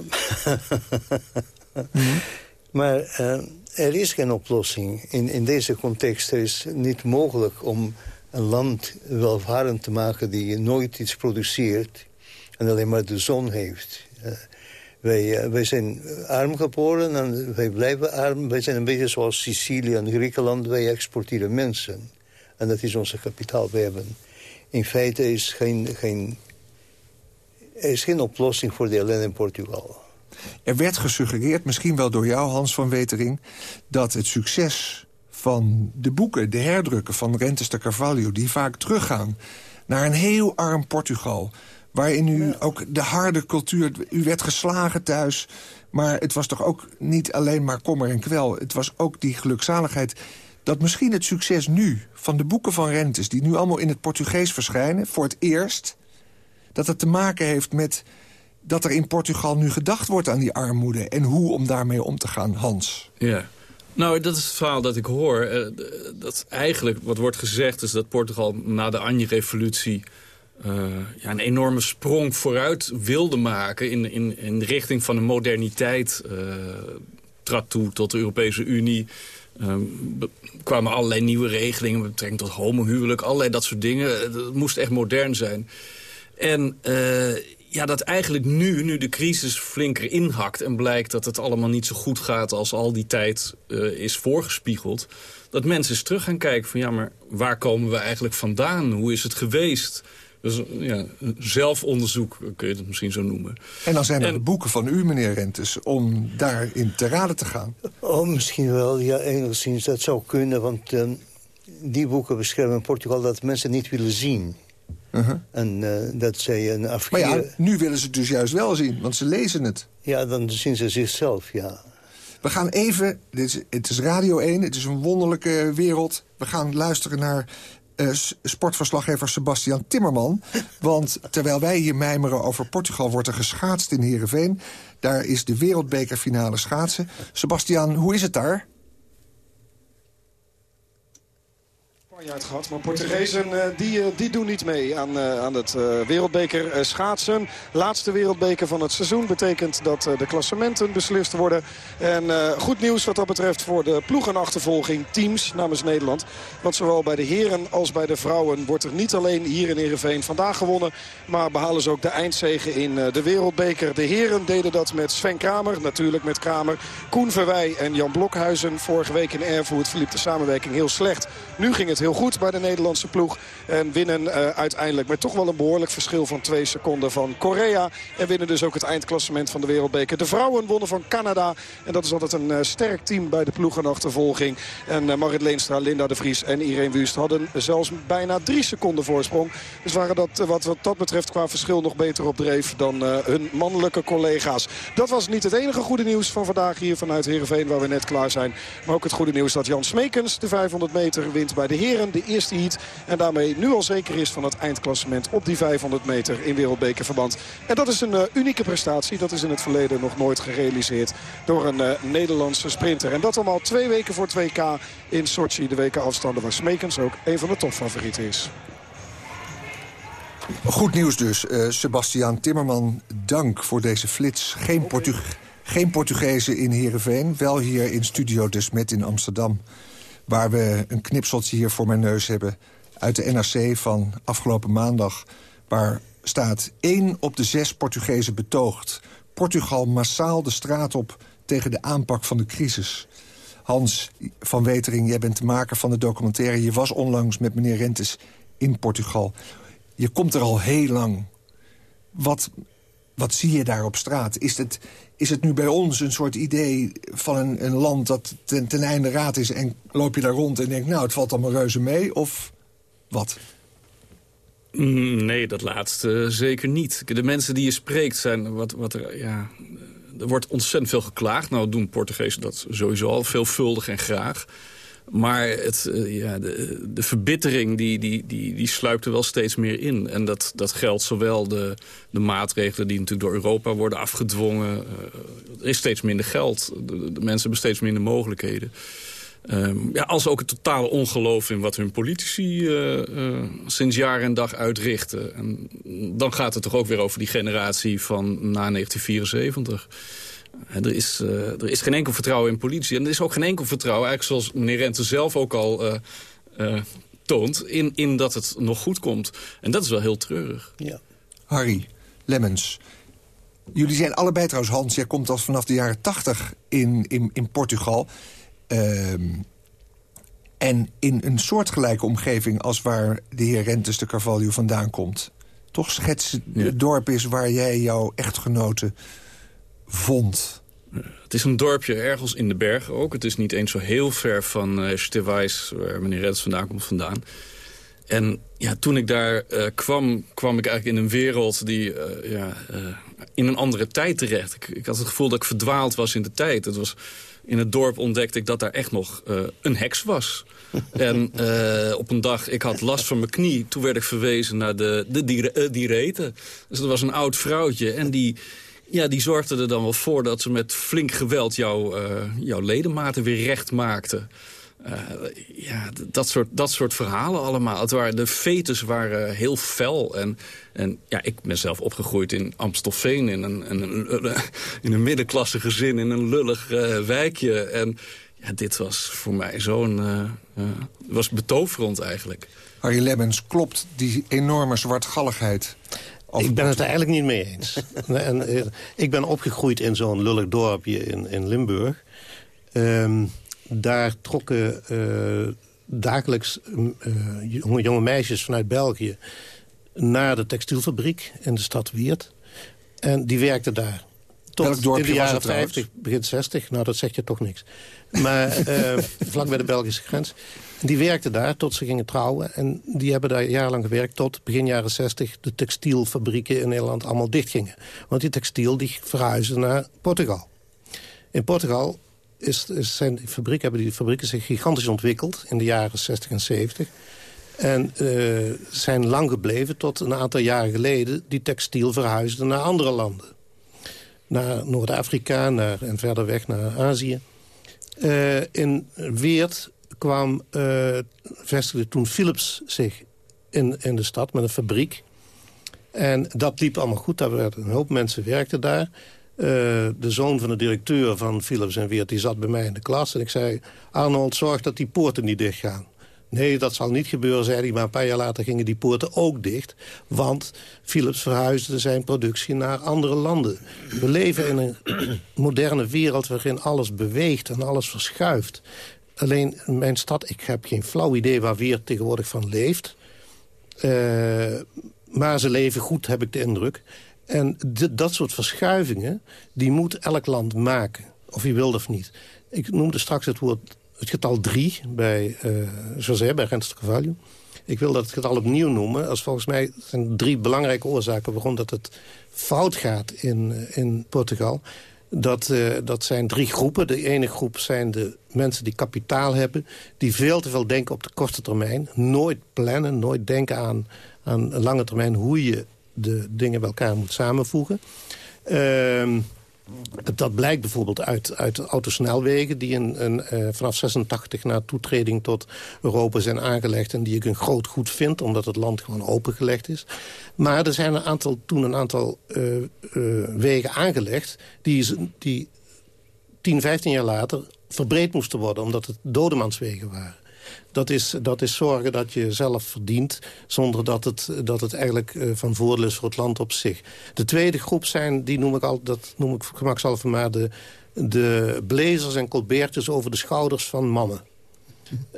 mm. Maar er is geen oplossing. In, in deze context er is niet mogelijk om een land welvarend te maken... die nooit iets produceert en alleen maar de zon heeft. Uh, wij, uh, wij zijn arm geboren en wij blijven arm. Wij zijn een beetje zoals Sicilië en Griekenland. Wij exporteren mensen. En dat is onze kapitaal. We hebben in feite is geen, geen, er is geen oplossing voor de ellende in Portugal. Er werd gesuggereerd, misschien wel door jou, Hans van Wetering... dat het succes van de boeken, de herdrukken van Rentes de Carvalho... die vaak teruggaan naar een heel arm Portugal... waarin u ook de harde cultuur... U werd geslagen thuis, maar het was toch ook niet alleen maar kommer en kwel. Het was ook die gelukzaligheid dat misschien het succes nu van de boeken van Rentes... die nu allemaal in het Portugees verschijnen, voor het eerst... dat het te maken heeft met dat er in Portugal nu gedacht wordt aan die armoede... en hoe om daarmee om te gaan, Hans. Ja. Nou, dat is het verhaal dat ik hoor. Uh, dat eigenlijk wat wordt gezegd is dat Portugal na de Anje-revolutie... Uh, ja, een enorme sprong vooruit wilde maken in, in, in de richting van de moderniteit. Uh, trad toe tot de Europese Unie. Kwamen allerlei nieuwe regelingen met betrekking tot homohuwelijk. Allerlei dat soort dingen. Het moest echt modern zijn. En ja, dat eigenlijk nu, nu de crisis flinker inhakt... en blijkt dat het allemaal niet zo goed gaat als al die tijd uh, is voorgespiegeld... dat mensen eens terug gaan kijken van... ja, maar waar komen we eigenlijk vandaan? Hoe is het geweest? Dus ja, zelfonderzoek kun je het misschien zo noemen. En dan zijn er en, de boeken van u, meneer Rentes, om daarin te raden te gaan. Oh, misschien wel. Ja, enigszins. Dat zou kunnen, want uh, die boeken beschermen in Portugal... dat mensen niet willen zien. Uh -huh. En uh, dat zij een afkeer... Maar ja, nu willen ze het dus juist wel zien, want ze lezen het. Ja, dan zien ze zichzelf, ja. We gaan even, dit is, het is Radio 1, het is een wonderlijke wereld. We gaan luisteren naar uh, sportverslaggever Sebastian Timmerman. Want terwijl wij hier mijmeren over Portugal... wordt er geschaatst in Heerenveen. Daar is de wereldbekerfinale schaatsen. Sebastian, hoe is het daar? Gehad. Maar Portugezen uh, die, uh, die doen niet mee aan, uh, aan het wereldbeker schaatsen. Laatste wereldbeker van het seizoen betekent dat de klassementen beslist worden. En goed nieuws wat dat betreft voor de ploegenachtervolging teams namens Nederland. Want zowel bij de heren als bij de vrouwen wordt er niet alleen hier in Ereveen vandaag gewonnen. Maar behalen ze ook de eindzegen in de wereldbeker. De heren deden dat met Sven Kramer, natuurlijk met Kramer. Koen Verwij en Jan Blokhuizen. Vorige week in Erfurt verliep de samenwerking heel slecht. Nu ging het heel goed bij de Nederlandse ploeg. En winnen uh, uiteindelijk met toch wel een behoorlijk verschil van twee seconden van Korea. En winnen dus ook het eindklassement van de wereldbeker. De vrouwen wonnen van Canada. En dat is altijd een uh, sterk team bij de ploegenachtervolging. En uh, Marit Leenstra, Linda de Vries en Irene Wust hadden zelfs bijna drie seconden voorsprong. Dus waren dat wat, wat dat betreft qua verschil nog beter op dreef dan hun mannelijke collega's. Dat was niet het enige goede nieuws van vandaag hier vanuit Heerenveen waar we net klaar zijn. Maar ook het goede nieuws dat Jan Smekens de 500 meter wint bij de heren. De eerste heat. En daarmee nu al zeker is van het eindklassement op die 500 meter in wereldbekerverband. En dat is een uh, unieke prestatie. Dat is in het verleden nog nooit gerealiseerd door een uh, Nederlandse sprinter. En dat allemaal twee weken voor 2K in Sochi. De weken afstanden waar Smekens ook een van de topfavorieten is. Goed nieuws dus. Uh, Sebastiaan Timmerman, dank voor deze flits. Geen, Portug geen Portugezen in Heerenveen. Wel hier in Studio Desmet in Amsterdam. Waar we een knipseltje hier voor mijn neus hebben uit de NRC van afgelopen maandag... waar staat één op de zes Portugezen betoogt. Portugal massaal de straat op tegen de aanpak van de crisis. Hans van Wetering, jij bent de maker van de documentaire. Je was onlangs met meneer Rentes in Portugal. Je komt er al heel lang. Wat, wat zie je daar op straat? Is het, is het nu bij ons een soort idee van een, een land dat ten, ten einde raad is... en loop je daar rond en denkt, nou, het valt allemaal reuze mee? Of wat? Mm, nee, dat laatste zeker niet. De mensen die je spreekt zijn wat, wat er... Ja, er wordt ontzettend veel geklaagd. Nou doen Portugezen dat sowieso al veelvuldig en graag. Maar het, uh, ja, de, de verbittering die, die, die, die sluipt er wel steeds meer in. En dat, dat geldt zowel de, de maatregelen die natuurlijk door Europa worden afgedwongen. Uh, er is steeds minder geld. De, mensen hebben steeds minder mogelijkheden. Um, ja, als ook het totale ongeloof in wat hun politici uh, sinds jaar en dag uitrichten. En dan gaat het toch ook weer over die generatie van na 1974. Er is, uh, er is geen enkel vertrouwen in politie. En er is ook geen enkel vertrouwen, eigenlijk zoals meneer Rente zelf ook al toont... In, in dat het nog goed komt. En dat is wel heel treurig. Ja. Harry, Lemmens, jullie zijn allebei trouwens... Hans, jij komt al vanaf de jaren tachtig in, in, in Portugal... Um, en in een soortgelijke omgeving als waar de heer Rentes de Carvalho vandaan komt. Toch schetsen ja. het dorp is waar jij jouw echtgenoten vond. Het is een dorpje ergens in de bergen ook. Het is niet eens zo heel ver van uh, Stewijs, waar meneer Rentes vandaan komt, vandaan. En ja, toen ik daar uh, kwam, kwam ik eigenlijk in een wereld die uh, ja, in een andere tijd terecht. Ik, ik, had het gevoel dat ik verdwaald was in de tijd. Het was in het dorp ontdekte ik dat daar echt nog een heks was. en op een dag, ik had last van mijn knie. Toen werd ik verwezen naar de, de dieren. Dus dat was een oud vrouwtje. En die, ja, die zorgde er dan wel voor dat ze met flink geweld jou, jouw ledematen weer recht maakte. Uh, ja, dat soort, dat soort verhalen allemaal. Het waren, de fetus waren heel fel. En, en ja, ik ben zelf opgegroeid in Amstelveen... in een, een, in een middenklasse gezin, in een lullig uh, wijkje. En ja, dit was voor mij zo'n... Uh, was betoverend eigenlijk. Harry Lemmens, klopt die enorme zwartgalligheid... Ik ben het er eigenlijk niet mee eens. en, ik ben opgegroeid in zo'n lullig dorpje in, in Limburg... Um, daar trokken uh, dagelijks uh, jonge, jonge, meisjes vanuit België... naar de textielfabriek in de stad Wiert. En die werkten daar. Tot in de jaren 50, begin 60. Nou, dat zegt je toch niks. Maar uh, vlak bij de Belgische grens. Die werkten daar tot ze gingen trouwen. En die hebben daar jarenlang gewerkt tot begin jaren 60... de textielfabrieken in Nederland allemaal dichtgingen. Want die textiel die verhuisde naar Portugal. In Portugal is, zijn die fabriek, hebben die fabrieken zich gigantisch ontwikkeld in de jaren 60 en 70. En uh, zijn lang gebleven tot een aantal jaren geleden... die textiel verhuisde naar andere landen. Naar Noord-Afrika en verder weg naar Azië. Uh, in Weert kwam, uh, vestigde toen Philips zich in, in de stad met een fabriek. En dat liep allemaal goed. Daar werden een hoop mensen werkten daar. Uh, de zoon van de directeur van Philips en Weert... die zat bij mij in de klas en ik zei... Arnold, zorg dat die poorten niet dicht gaan. Nee, dat zal niet gebeuren, zei hij. Maar een paar jaar later gingen die poorten ook dicht. Want Philips verhuisde zijn productie naar andere landen. We leven in een moderne wereld waarin alles beweegt en alles verschuift. Alleen mijn stad, ik heb geen flauw idee waar Weert tegenwoordig van leeft. Uh, maar ze leven goed, heb ik de indruk. En dat soort verschuivingen, die moet elk land maken. Of je wil of niet. Ik noemde straks het woord, het getal 3 bij uh, José, bij Rens Carvalho. Ik wil dat het getal opnieuw noemen. Als volgens mij zijn drie belangrijke oorzaken waarom dat het fout gaat in, eh, in Portugal. Dat, uh, dat zijn drie groepen. De ene groep zijn de mensen die kapitaal hebben... die veel te veel denken op de korte termijn. Nooit plannen, nooit denken aan, aan lange termijn... hoe je de dingen bij elkaar moet samenvoegen. Uh, dat blijkt bijvoorbeeld uit, uit autosnelwegen... die uh, vanaf 86 na toetreding tot Europa zijn aangelegd... en die ik een groot goed vind, omdat het land gewoon opengelegd is. Maar er zijn een aantal, toen een aantal uh, uh, wegen aangelegd... die, die 10, 15 jaar later verbreed moesten worden... omdat het dodemanswegen waren dat is, dat is zorgen dat je zelf verdient... zonder dat het, dat het eigenlijk uh, van voordeel is voor het land op zich. De tweede groep zijn, die noem ik al, dat noem ik gemakshalve maar... de, de blazers en colbertjes over de schouders van mannen.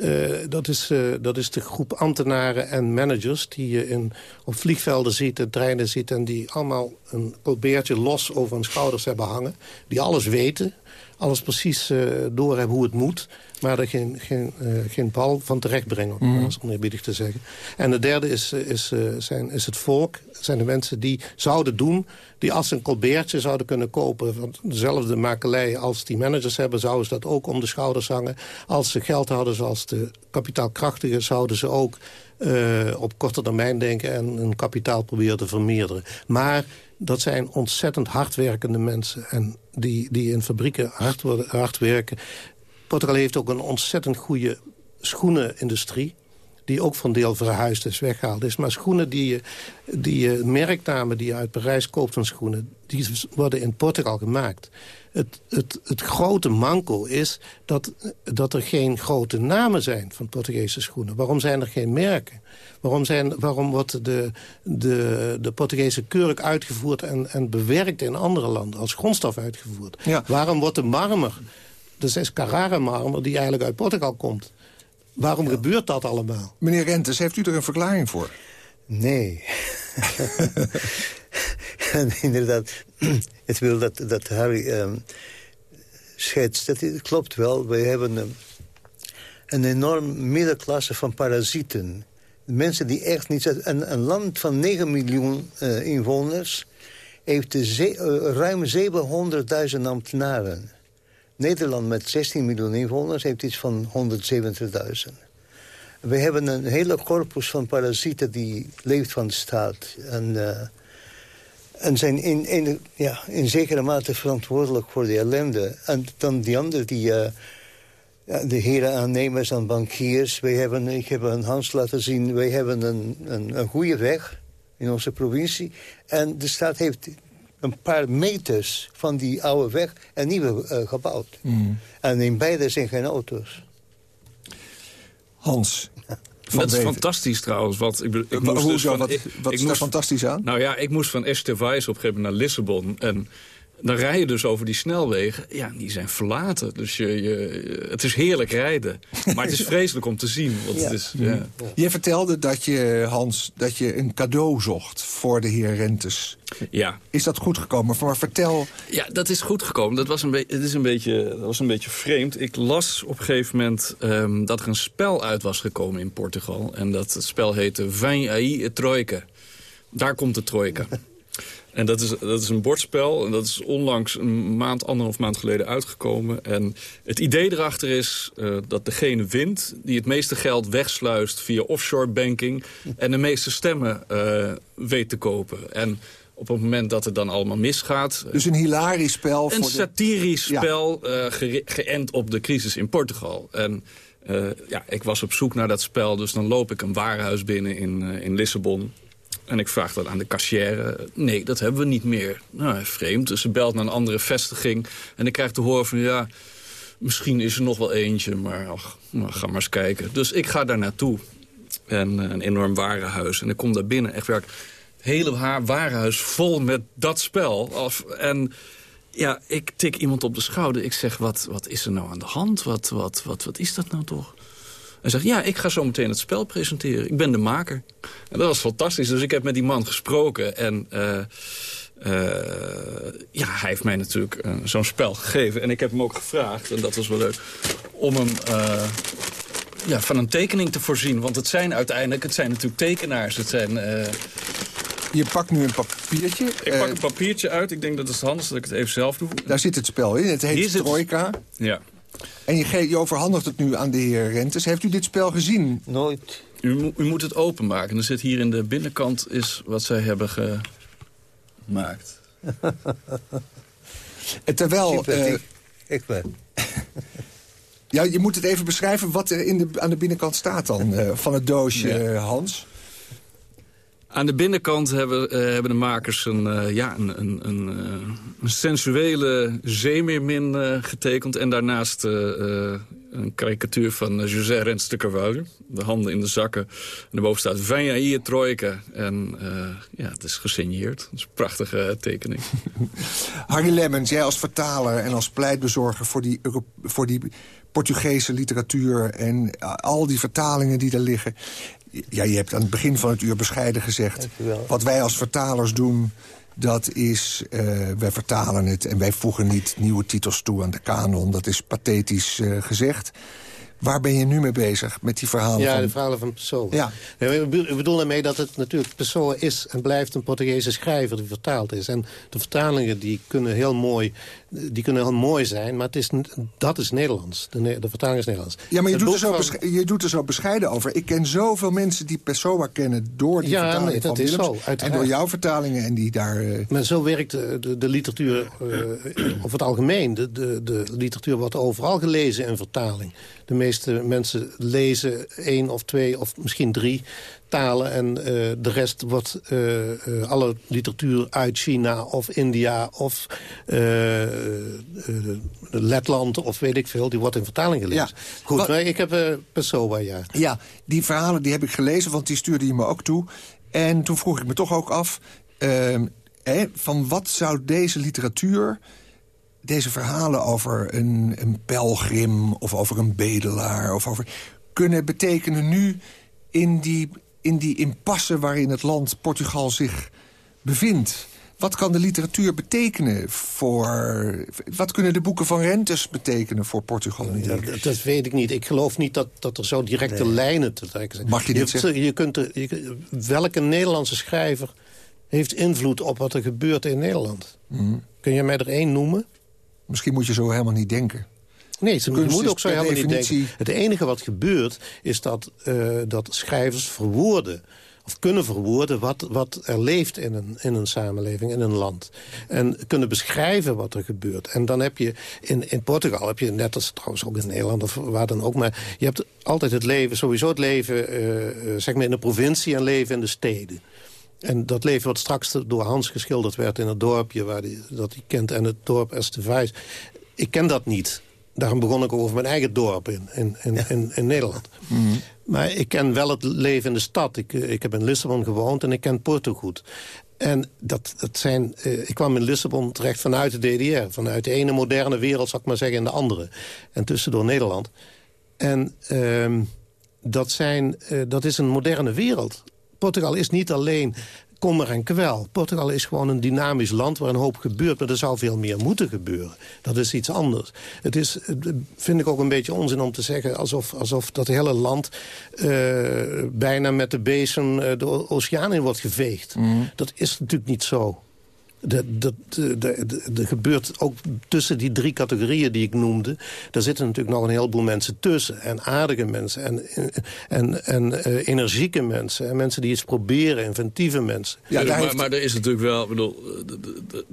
Uh, dat, is, uh, dat is de groep ambtenaren en managers die je in, op vliegvelden ziet, en treinen ziet... en die allemaal een colbertje los over hun schouders hebben hangen. Die alles weten, alles precies uh, doorhebben hoe het moet... maar er geen, geen, uh, geen bal van terecht brengen, om mm. oneerbiedig te zeggen. En de derde is, is, uh, zijn, is het volk, Dat zijn de mensen die zouden doen... die als een colbertje zouden kunnen kopen... van dezelfde makelij als die managers hebben... zouden ze dat ook om de schouders hangen. Als ze geld hadden zoals de kapitaalkrachtigen... zouden ze ook uh, op korte termijn denken... en hun kapitaal proberen te vermeerderen. Maar dat zijn ontzettend hardwerkende mensen. En die, die in fabrieken hard, worden, hard werken. Portugal heeft ook een ontzettend goede schoenenindustrie die ook van deel verhuisd is, weggehaald is. Maar schoenen die je, die je merknamen die je uit Parijs koopt van schoenen... die worden in Portugal gemaakt. Het, het, het grote manco is dat, dat er geen grote namen zijn van Portugese schoenen. Waarom zijn er geen merken? Waarom, zijn, waarom wordt de, de, de Portugese kurk uitgevoerd en, en bewerkt in andere landen... als grondstof uitgevoerd? Waarom wordt de marmer, de zes Carrara marmer... die eigenlijk uit Portugal komt... Waarom gebeurt dat allemaal? Meneer Rentes, heeft u er een verklaring voor? Nee. inderdaad, het wil dat, dat Harry um, schetst. Dat klopt wel. Wij hebben um, een enorm middenklasse van parasieten. Mensen die echt niet... Een, een land van 9 miljoen uh, inwoners heeft de uh, ruim 700.000 ambtenaren. Nederland met 16 miljoen inwoners heeft iets van 170.000. We hebben een hele corpus van parasieten die leeft van de staat. En, uh, en zijn in, in, ja, in zekere mate verantwoordelijk voor de ellende. En dan die anderen, die, uh, de heren aannemers en bankiers. Wij hebben, ik heb aan Hans laten zien, wij hebben een, een, een goede weg in onze provincie. En de staat heeft een paar meters van die oude weg een nieuwe uh, gebouwd. Mm. En in beide zijn geen auto's. Hans, dat is fantastisch trouwens. Wat, ik, ik moest dus van, wat, wat is daar fantastisch aan? Nou ja, ik moest van Estevais op een gegeven moment naar Lissabon. En dan rij je dus over die snelwegen. Ja, die zijn verlaten. Dus je, je, het is heerlijk rijden. Maar het is vreselijk om te zien. Want het is, ja. Je vertelde dat je, Hans, dat je een cadeau zocht voor de heer Rentes. Ja. Is dat goed gekomen? Maar vertel... Ja, dat is goed gekomen. Dat was een, het is een, beetje, dat was een beetje vreemd. Ik las op een gegeven moment um, dat er een spel uit was gekomen in Portugal. En dat het spel heette Vem aí Troika. Daar komt de trojka. En dat is, dat is een bordspel. En dat is onlangs een maand, anderhalf maand geleden uitgekomen. En het idee erachter is uh, dat degene wint... die het meeste geld wegsluist via offshore banking... en de meeste stemmen uh, weet te kopen. En op het moment dat het dan allemaal misgaat... Dus een hilarisch spel. Een satirisch spel ja. uh, ge geënt op de crisis in Portugal. En uh, ja, ik was op zoek naar dat spel, dus dan loop ik een warenhuis binnen in, uh, in Lissabon. En ik vraag dat aan de cashier. Nee, dat hebben we niet meer. Nou, vreemd. Dus ze belt naar een andere vestiging. En ik krijg te horen van, ja, misschien is er nog wel eentje. Maar ach, nou, ga maar eens kijken. Dus ik ga daar naartoe. En een enorm warenhuis. En ik kom daar binnen. Echt werk, hele warenhuis vol met dat spel. Af. En ja, ik tik iemand op de schouder. Ik zeg, wat, wat is er nou aan de hand? Wat, wat, wat, wat is dat nou toch? En zegt, ja, ik ga zo meteen het spel presenteren. Ik ben de maker. En dat was fantastisch. Dus ik heb met die man gesproken. En uh, uh, ja, hij heeft mij natuurlijk uh, zo'n spel gegeven. En ik heb hem ook gevraagd, en dat was wel leuk, om hem ja, van een tekening te voorzien. Want het zijn uiteindelijk, het zijn natuurlijk tekenaars. Het zijn... Je pakt nu een papiertje. Ik pak een papiertje uit. Ik denk dat het handig is dat ik het even zelf doe. Daar zit het spel in. Het heet Trojka. Ja. En je, je, overhandigt het nu aan de heer Rentes. Heeft u dit spel gezien? Nooit. U, u moet het openmaken. Er zit hier in de binnenkant is wat zij hebben gemaakt. Terwijl... Uh, ik ben. ja, je moet het even beschrijven wat er in de, aan de binnenkant staat dan uh, van het doosje, ja. Hans. Aan de binnenkant hebben, uh, hebben de makers een, uh, ja, een, een, een, een sensuele zeemeermin getekend. En daarnaast een karikatuur van José Rens de. De handen in de zakken. En daarboven staat Venja hier trojka. En ja, het is gesigneerd. Het is een prachtige tekening. Harry Lemmens, jij als vertaler en als pleitbezorger voor die, voor die Portugese literatuur... en al die vertalingen die er liggen ja, je hebt aan het begin van het uur bescheiden gezegd... wat wij als vertalers doen, dat is... Uh, wij vertalen het en wij voegen niet nieuwe titels toe aan de kanon. Dat is pathetisch uh, gezegd. Waar ben je nu mee bezig met die verhalen ja, van... de verhalen van Pessoa. Ja. Ik bedoel daarmee dat het natuurlijk... Pessoa is en blijft een Portugese schrijver die vertaald is. En de vertalingen die kunnen heel mooi, die kunnen heel mooi zijn... maar het is, dat is Nederlands. De, de vertaling is Nederlands. Ja, maar je doet, er zo van- je doet er zo bescheiden over. Ik ken zoveel mensen die Pessoa kennen door die Ja, vertaling nee, dat van is Willems. zo, en door jouw vertalingen en die daar... eh, Maar zo werkt de, de, de literatuur eh, over het algemeen. De, de, de literatuur wordt overal gelezen in vertaling. De meeste mensen lezen één of twee of misschien drie en eh, de rest wordt eh, eh, alle literatuur uit China of India of Letland of weet ik veel... die wordt in vertaling gelezen. Ja. Goed, Wat- ik heb eh Pessoa, ja. Ja, die verhalen die heb ik gelezen, want die stuurde je me ook toe. En toen vroeg ik me toch ook af... ehm, hè, van wat zou deze literatuur, deze verhalen over een, een pelgrim... of over een bedelaar, of over, kunnen betekenen nu... in die, in die impasse waarin het land Portugal zich bevindt... Wat kan de literatuur betekenen voor... Wat kunnen de boeken van Rentes betekenen voor Portugal? Ja, dat, dat weet ik niet. Ik geloof niet dat, dat er zo directe lijnen te trekken zijn. Mag je dit zeggen? Je kunt er, je, welke Nederlandse schrijver heeft invloed op wat er gebeurt in Nederland? Mhm. Kun je mij er één noemen? Misschien moet je zo helemaal niet denken. Nee, ze Kunst moet ook zo helemaal niet definitie- denken. Het enige wat gebeurt is dat, eh, dat schrijvers verwoorden of kunnen verwoorden wat, wat er leeft in een, in een samenleving, in een land. En kunnen beschrijven wat er gebeurt. En dan heb je in, in Portugal, heb je net als trouwens ook in Nederland of waar dan ook... maar je hebt altijd het leven, sowieso het leven eh, eh, zeg maar in de provincie en leven in de steden. En dat leven wat straks door Hans geschilderd werd in het dorpje... Waar die, dat hij kent en het dorp Estevais. Ik ken dat niet. Daarom begon ik over mijn eigen dorp in, in, in, in, in Nederland. Maar ik ken wel het leven in de stad. Ik, eh, ik heb in Lissabon gewoond en ik ken Porto goed. En dat, dat zijn, eh, ik kwam in Lissabon terecht vanuit de DDR. Vanuit de ene moderne wereld, zal ik maar zeggen, in de andere. En tussendoor Nederland. En ehm, dat, zijn, eh, dat is een moderne wereld. Portugal is niet alleen kommer en kwel. Portugal is gewoon een dynamisch land waar een hoop gebeurt... maar er zou veel meer moeten gebeuren. Dat is iets anders. Het is, vind ik ook een beetje onzin om te zeggen... alsof, alsof dat hele land eh, bijna met de bezem eh, de oceaan in wordt geveegd. Dat is natuurlijk niet zo. Er gebeurt ook tussen die drie categorieën die ik noemde... daar zitten natuurlijk nog een heleboel mensen tussen. En aardige mensen en, en, en eh, energieke mensen. En mensen die iets proberen, inventieve mensen. Ja, maar, maar er is natuurlijk wel, bedoel,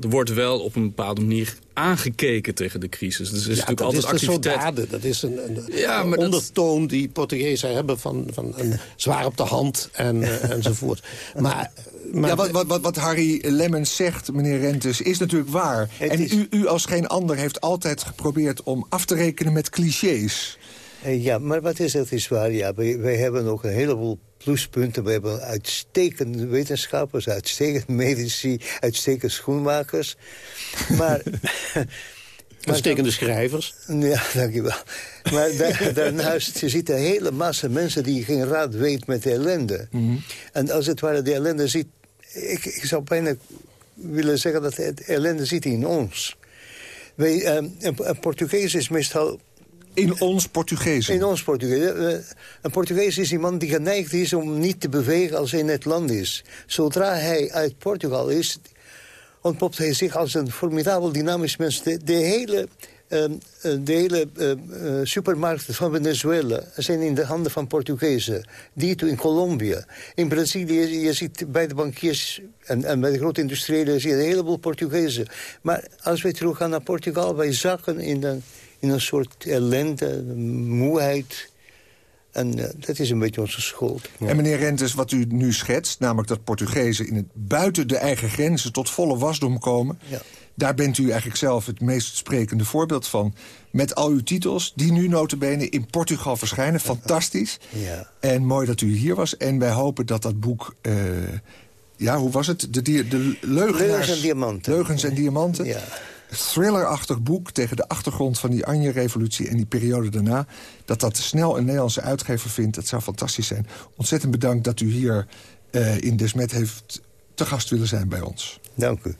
er wordt wel op een bepaalde manier aangekeken tegen de crisis. Dus er is ja, natuurlijk dat altijd is activiteit. soldade. Dat is een, een, Ja, een dat- ondertoon die Portugezen hebben van, van een zwaar op de hand en, eh, enzovoort. Maar, maar ja, wat, wat, wat, wat Harry Lemmens zegt, meneer Rentes, is natuurlijk waar. en U, u als geen ander heeft altijd geprobeerd om af te rekenen met clichés. Eh, Ja, maar wat is dat is waar. Ja, wij, wij hebben ook een heleboel pluspunten. We hebben uitstekende wetenschappers, uitstekende medici, uitstekende schoenmakers. Maar... Uitstekende schrijvers. Ja, dankjewel. Maar da daarnaast, je ziet een hele massa mensen die geen raad weet met de ellende. En als het ware de ellende ziet... Ik, ik zou bijna willen zeggen dat het ellende zit in ons. Wij, ehm, een, een Portugees is meestal... In ons Portugees. In ons Portugees. Eh, Een Portugees is iemand die geneigd is om niet te bewegen als hij in het land is. Zodra hij uit Portugal is, ontpopt hij zich als een formidabel dynamisch mens. De, de hele, eh, de hele ehm, eh, supermarkten van Venezuela zijn in de handen van Portugezen. Dito in Colombia. In Brazilië, je, ziet bij de bankiers en, en bij de grote industriëlen zie je een heleboel Portugezen. Maar als wij teruggaan naar Portugal, wij zakken in een, in een soort ellende, moeheid... En eh, dat is een beetje onze schuld. En meneer Rentes, wat u nu schetst, namelijk dat Portugezen in het, buiten de eigen grenzen tot volle wasdom komen... Ja. Daar bent u eigenlijk zelf het meest sprekende voorbeeld van. Met al uw titels, die nu notabene in Portugal verschijnen. Fantastisch. Ja. En mooi dat u hier was. En wij hopen dat dat boek... eh, ja, hoe was het? De, de leugenaars... Leugens en diamanten. Leugens en diamanten. Ja. Thrillerachtig boek tegen de achtergrond van die Anje-revolutie... en die periode daarna. Dat dat snel een Nederlandse uitgever vindt, dat zou fantastisch zijn. Ontzettend bedankt dat u hier eh, in Desmet heeft te gast willen zijn bij ons. Dank u.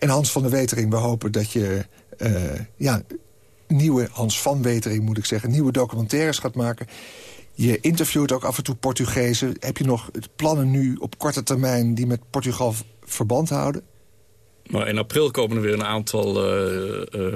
En Hans van der Wetering, we hopen dat je... eh, ja, nieuwe, Hans van Wetering moet ik zeggen... nieuwe documentaires gaat maken. Je interviewt ook af en toe Portugezen. Heb je nog plannen nu op korte termijn die met Portugal verband houden? Maar in april komen er weer een aantal uh, uh,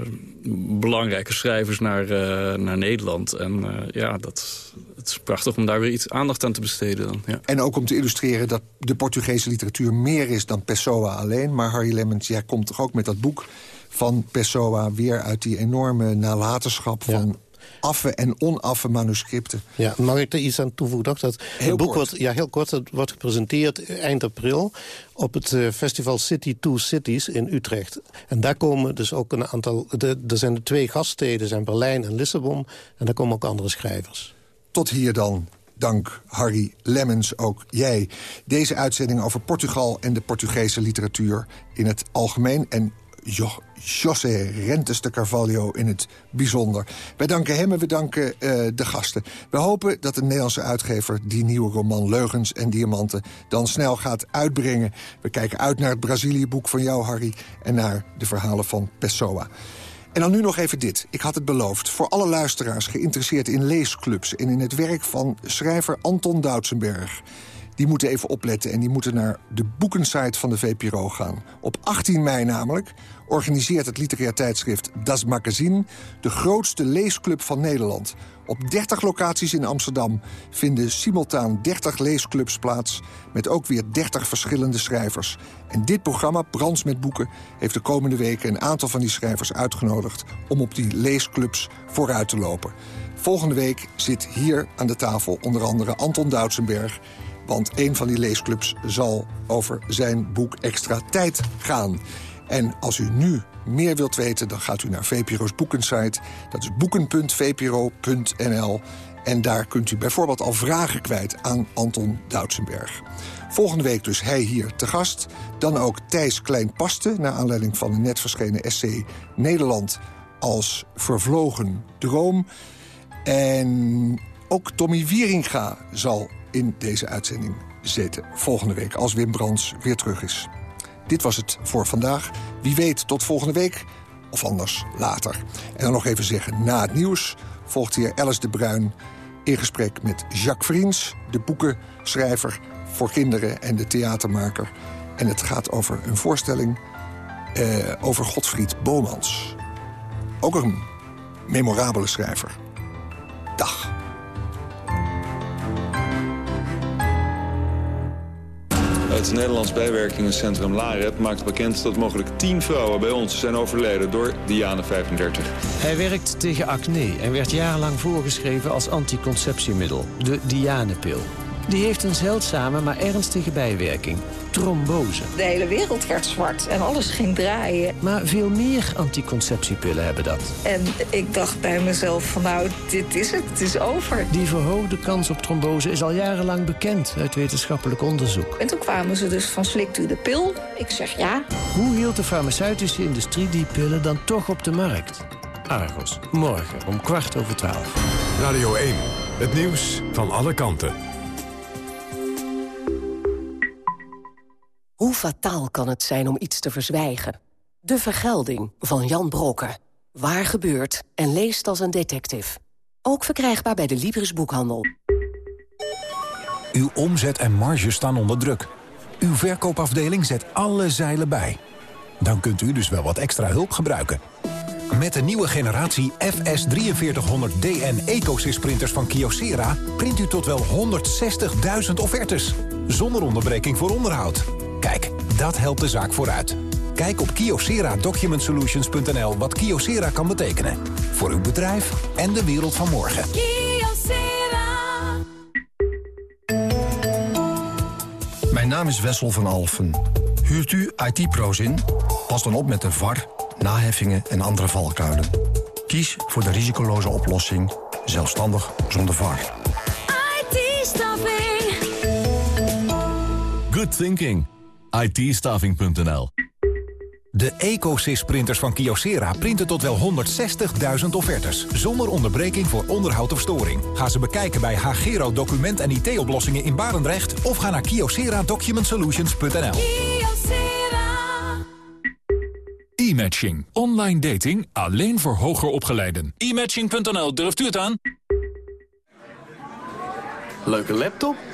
belangrijke schrijvers naar, uh, naar Nederland. En ja, dat, het is prachtig om daar weer iets aandacht aan te besteden. Dan, ja. En ook om te illustreren dat de Portugese literatuur meer is dan Pessoa alleen. Maar Harry Lemmens, jij komt toch ook met dat boek van Pessoa... weer uit die enorme nalatenschap van affe en onaffe manuscripten. Ja, mag ik er iets aan toevoegen? Dat het boek wordt, ja, heel kort, het wordt gepresenteerd eind april... op het uh, festival City Two Cities in Utrecht. En daar komen dus ook een aantal... De, er zijn de twee gaststeden, zijn Berlijn en Lissabon... en daar komen ook andere schrijvers. Tot hier dan Dank Harry Lemmens, ook jij. Deze uitzending over Portugal en de Portugese literatuur in het algemeen... en jo José Rentes de Carvalho in het bijzonder. Wij danken hem en we danken uh, de gasten. We hopen dat de Nederlandse uitgever die nieuwe roman Leugens en Diamanten... dan snel gaat uitbrengen. We kijken uit naar het Brazilië-boek van jou, Harry... en naar de verhalen van Pessoa. En dan nu nog even dit. Ik had het beloofd. Voor alle luisteraars geïnteresseerd in leesclubs... en in het werk van schrijver Anton Doutsenberg die moeten even opletten en die moeten naar de boekensite van de VPRO gaan. Op 18 mei namelijk organiseert het literair tijdschrift Das Magazine... de grootste leesclub van Nederland. Op 30 locaties in Amsterdam vinden simultaan 30 leesclubs plaats... met ook weer 30 verschillende schrijvers. En dit programma, Brands met Boeken... heeft de komende weken een aantal van die schrijvers uitgenodigd... om op die leesclubs vooruit te lopen. Volgende week zit hier aan de tafel onder andere Anton Doutsenberg... Want een van die leesclubs zal over zijn boek Extra Tijd gaan. En als u nu meer wilt weten, dan gaat u naar VPRO's boekensite. Dat is boeken.vpro.nl. En daar kunt u bijvoorbeeld al vragen kwijt aan Anton Doutsenberg. Volgende week dus hij hier te gast. Dan ook Thijs Klein-Paste, naar aanleiding van een net verschenen essay... Nederland als vervlogen droom. En ook Tommy Wieringa zal in deze uitzending zitten. Volgende week, als Wim Brands weer terug is. Dit was het voor vandaag. Wie weet tot volgende week, of anders later. En dan nog even zeggen, na het nieuws volgt hier Alice de Bruin... in gesprek met Jacques Vriends, de boekenschrijver voor kinderen... en de theatermaker. En het gaat over een voorstelling eh, over Godfried Bomans. Ook een memorabele schrijver. Dag. Het Nederlands Bijwerkingencentrum LAREP maakt bekend dat mogelijk 10 vrouwen bij ons zijn overleden door Diane 35. Hij werkt tegen acne en werd jarenlang voorgeschreven als anticonceptiemiddel, de Dianepil. Die heeft een zeldzame maar ernstige bijwerking. Trombose. De hele wereld werd zwart en alles ging draaien. Maar veel meer anticonceptiepillen hebben dat. En ik dacht bij mezelf van nou, dit is het, het is over. Die verhoogde kans op trombose is al jarenlang bekend uit wetenschappelijk onderzoek. En toen kwamen ze dus van slikt u de pil? Ik zeg ja. Hoe hield de farmaceutische industrie die pillen dan toch op de markt? Argos, morgen om kwart over twaalf. Radio 1, het nieuws van alle kanten. Hoe fataal kan het zijn om iets te verzwijgen? De Vergelding van Jan Brokken. Waar gebeurt en leest als een detective. Ook verkrijgbaar bij de Libris Boekhandel. Uw omzet en marge staan onder druk. Uw verkoopafdeling zet alle zeilen bij. Dan kunt u dus wel wat extra hulp gebruiken. Met de nieuwe generatie FS4300DN EcoSys printers van Kyocera... print u tot wel 160.000 offertes. Zonder onderbreking voor onderhoud. Kijk, dat helpt de zaak vooruit. Kijk op kiosera.documentsolutions.nl wat Kyocera kan betekenen. Voor uw bedrijf en de wereld van morgen. Kyocera. Mijn naam is Wessel van Alfen. Huurt u IT-pro's in? Pas dan op met de VAR, naheffingen en andere valkuilen. Kies voor de risicoloze oplossing, zelfstandig zonder VAR. IT-staffing. Good thinking itstaving.nl De EcoSys-printers van Kyocera printen tot wel 160.000 offertes... zonder onderbreking voor onderhoud of storing. Ga ze bekijken bij Hagero Document en IT-oplossingen in Barendrecht... of ga naar kyocera-documentsolutions.nl E-matching. Online dating alleen voor hoger opgeleiden. E-matching.nl, durft u het aan? Leuke laptop?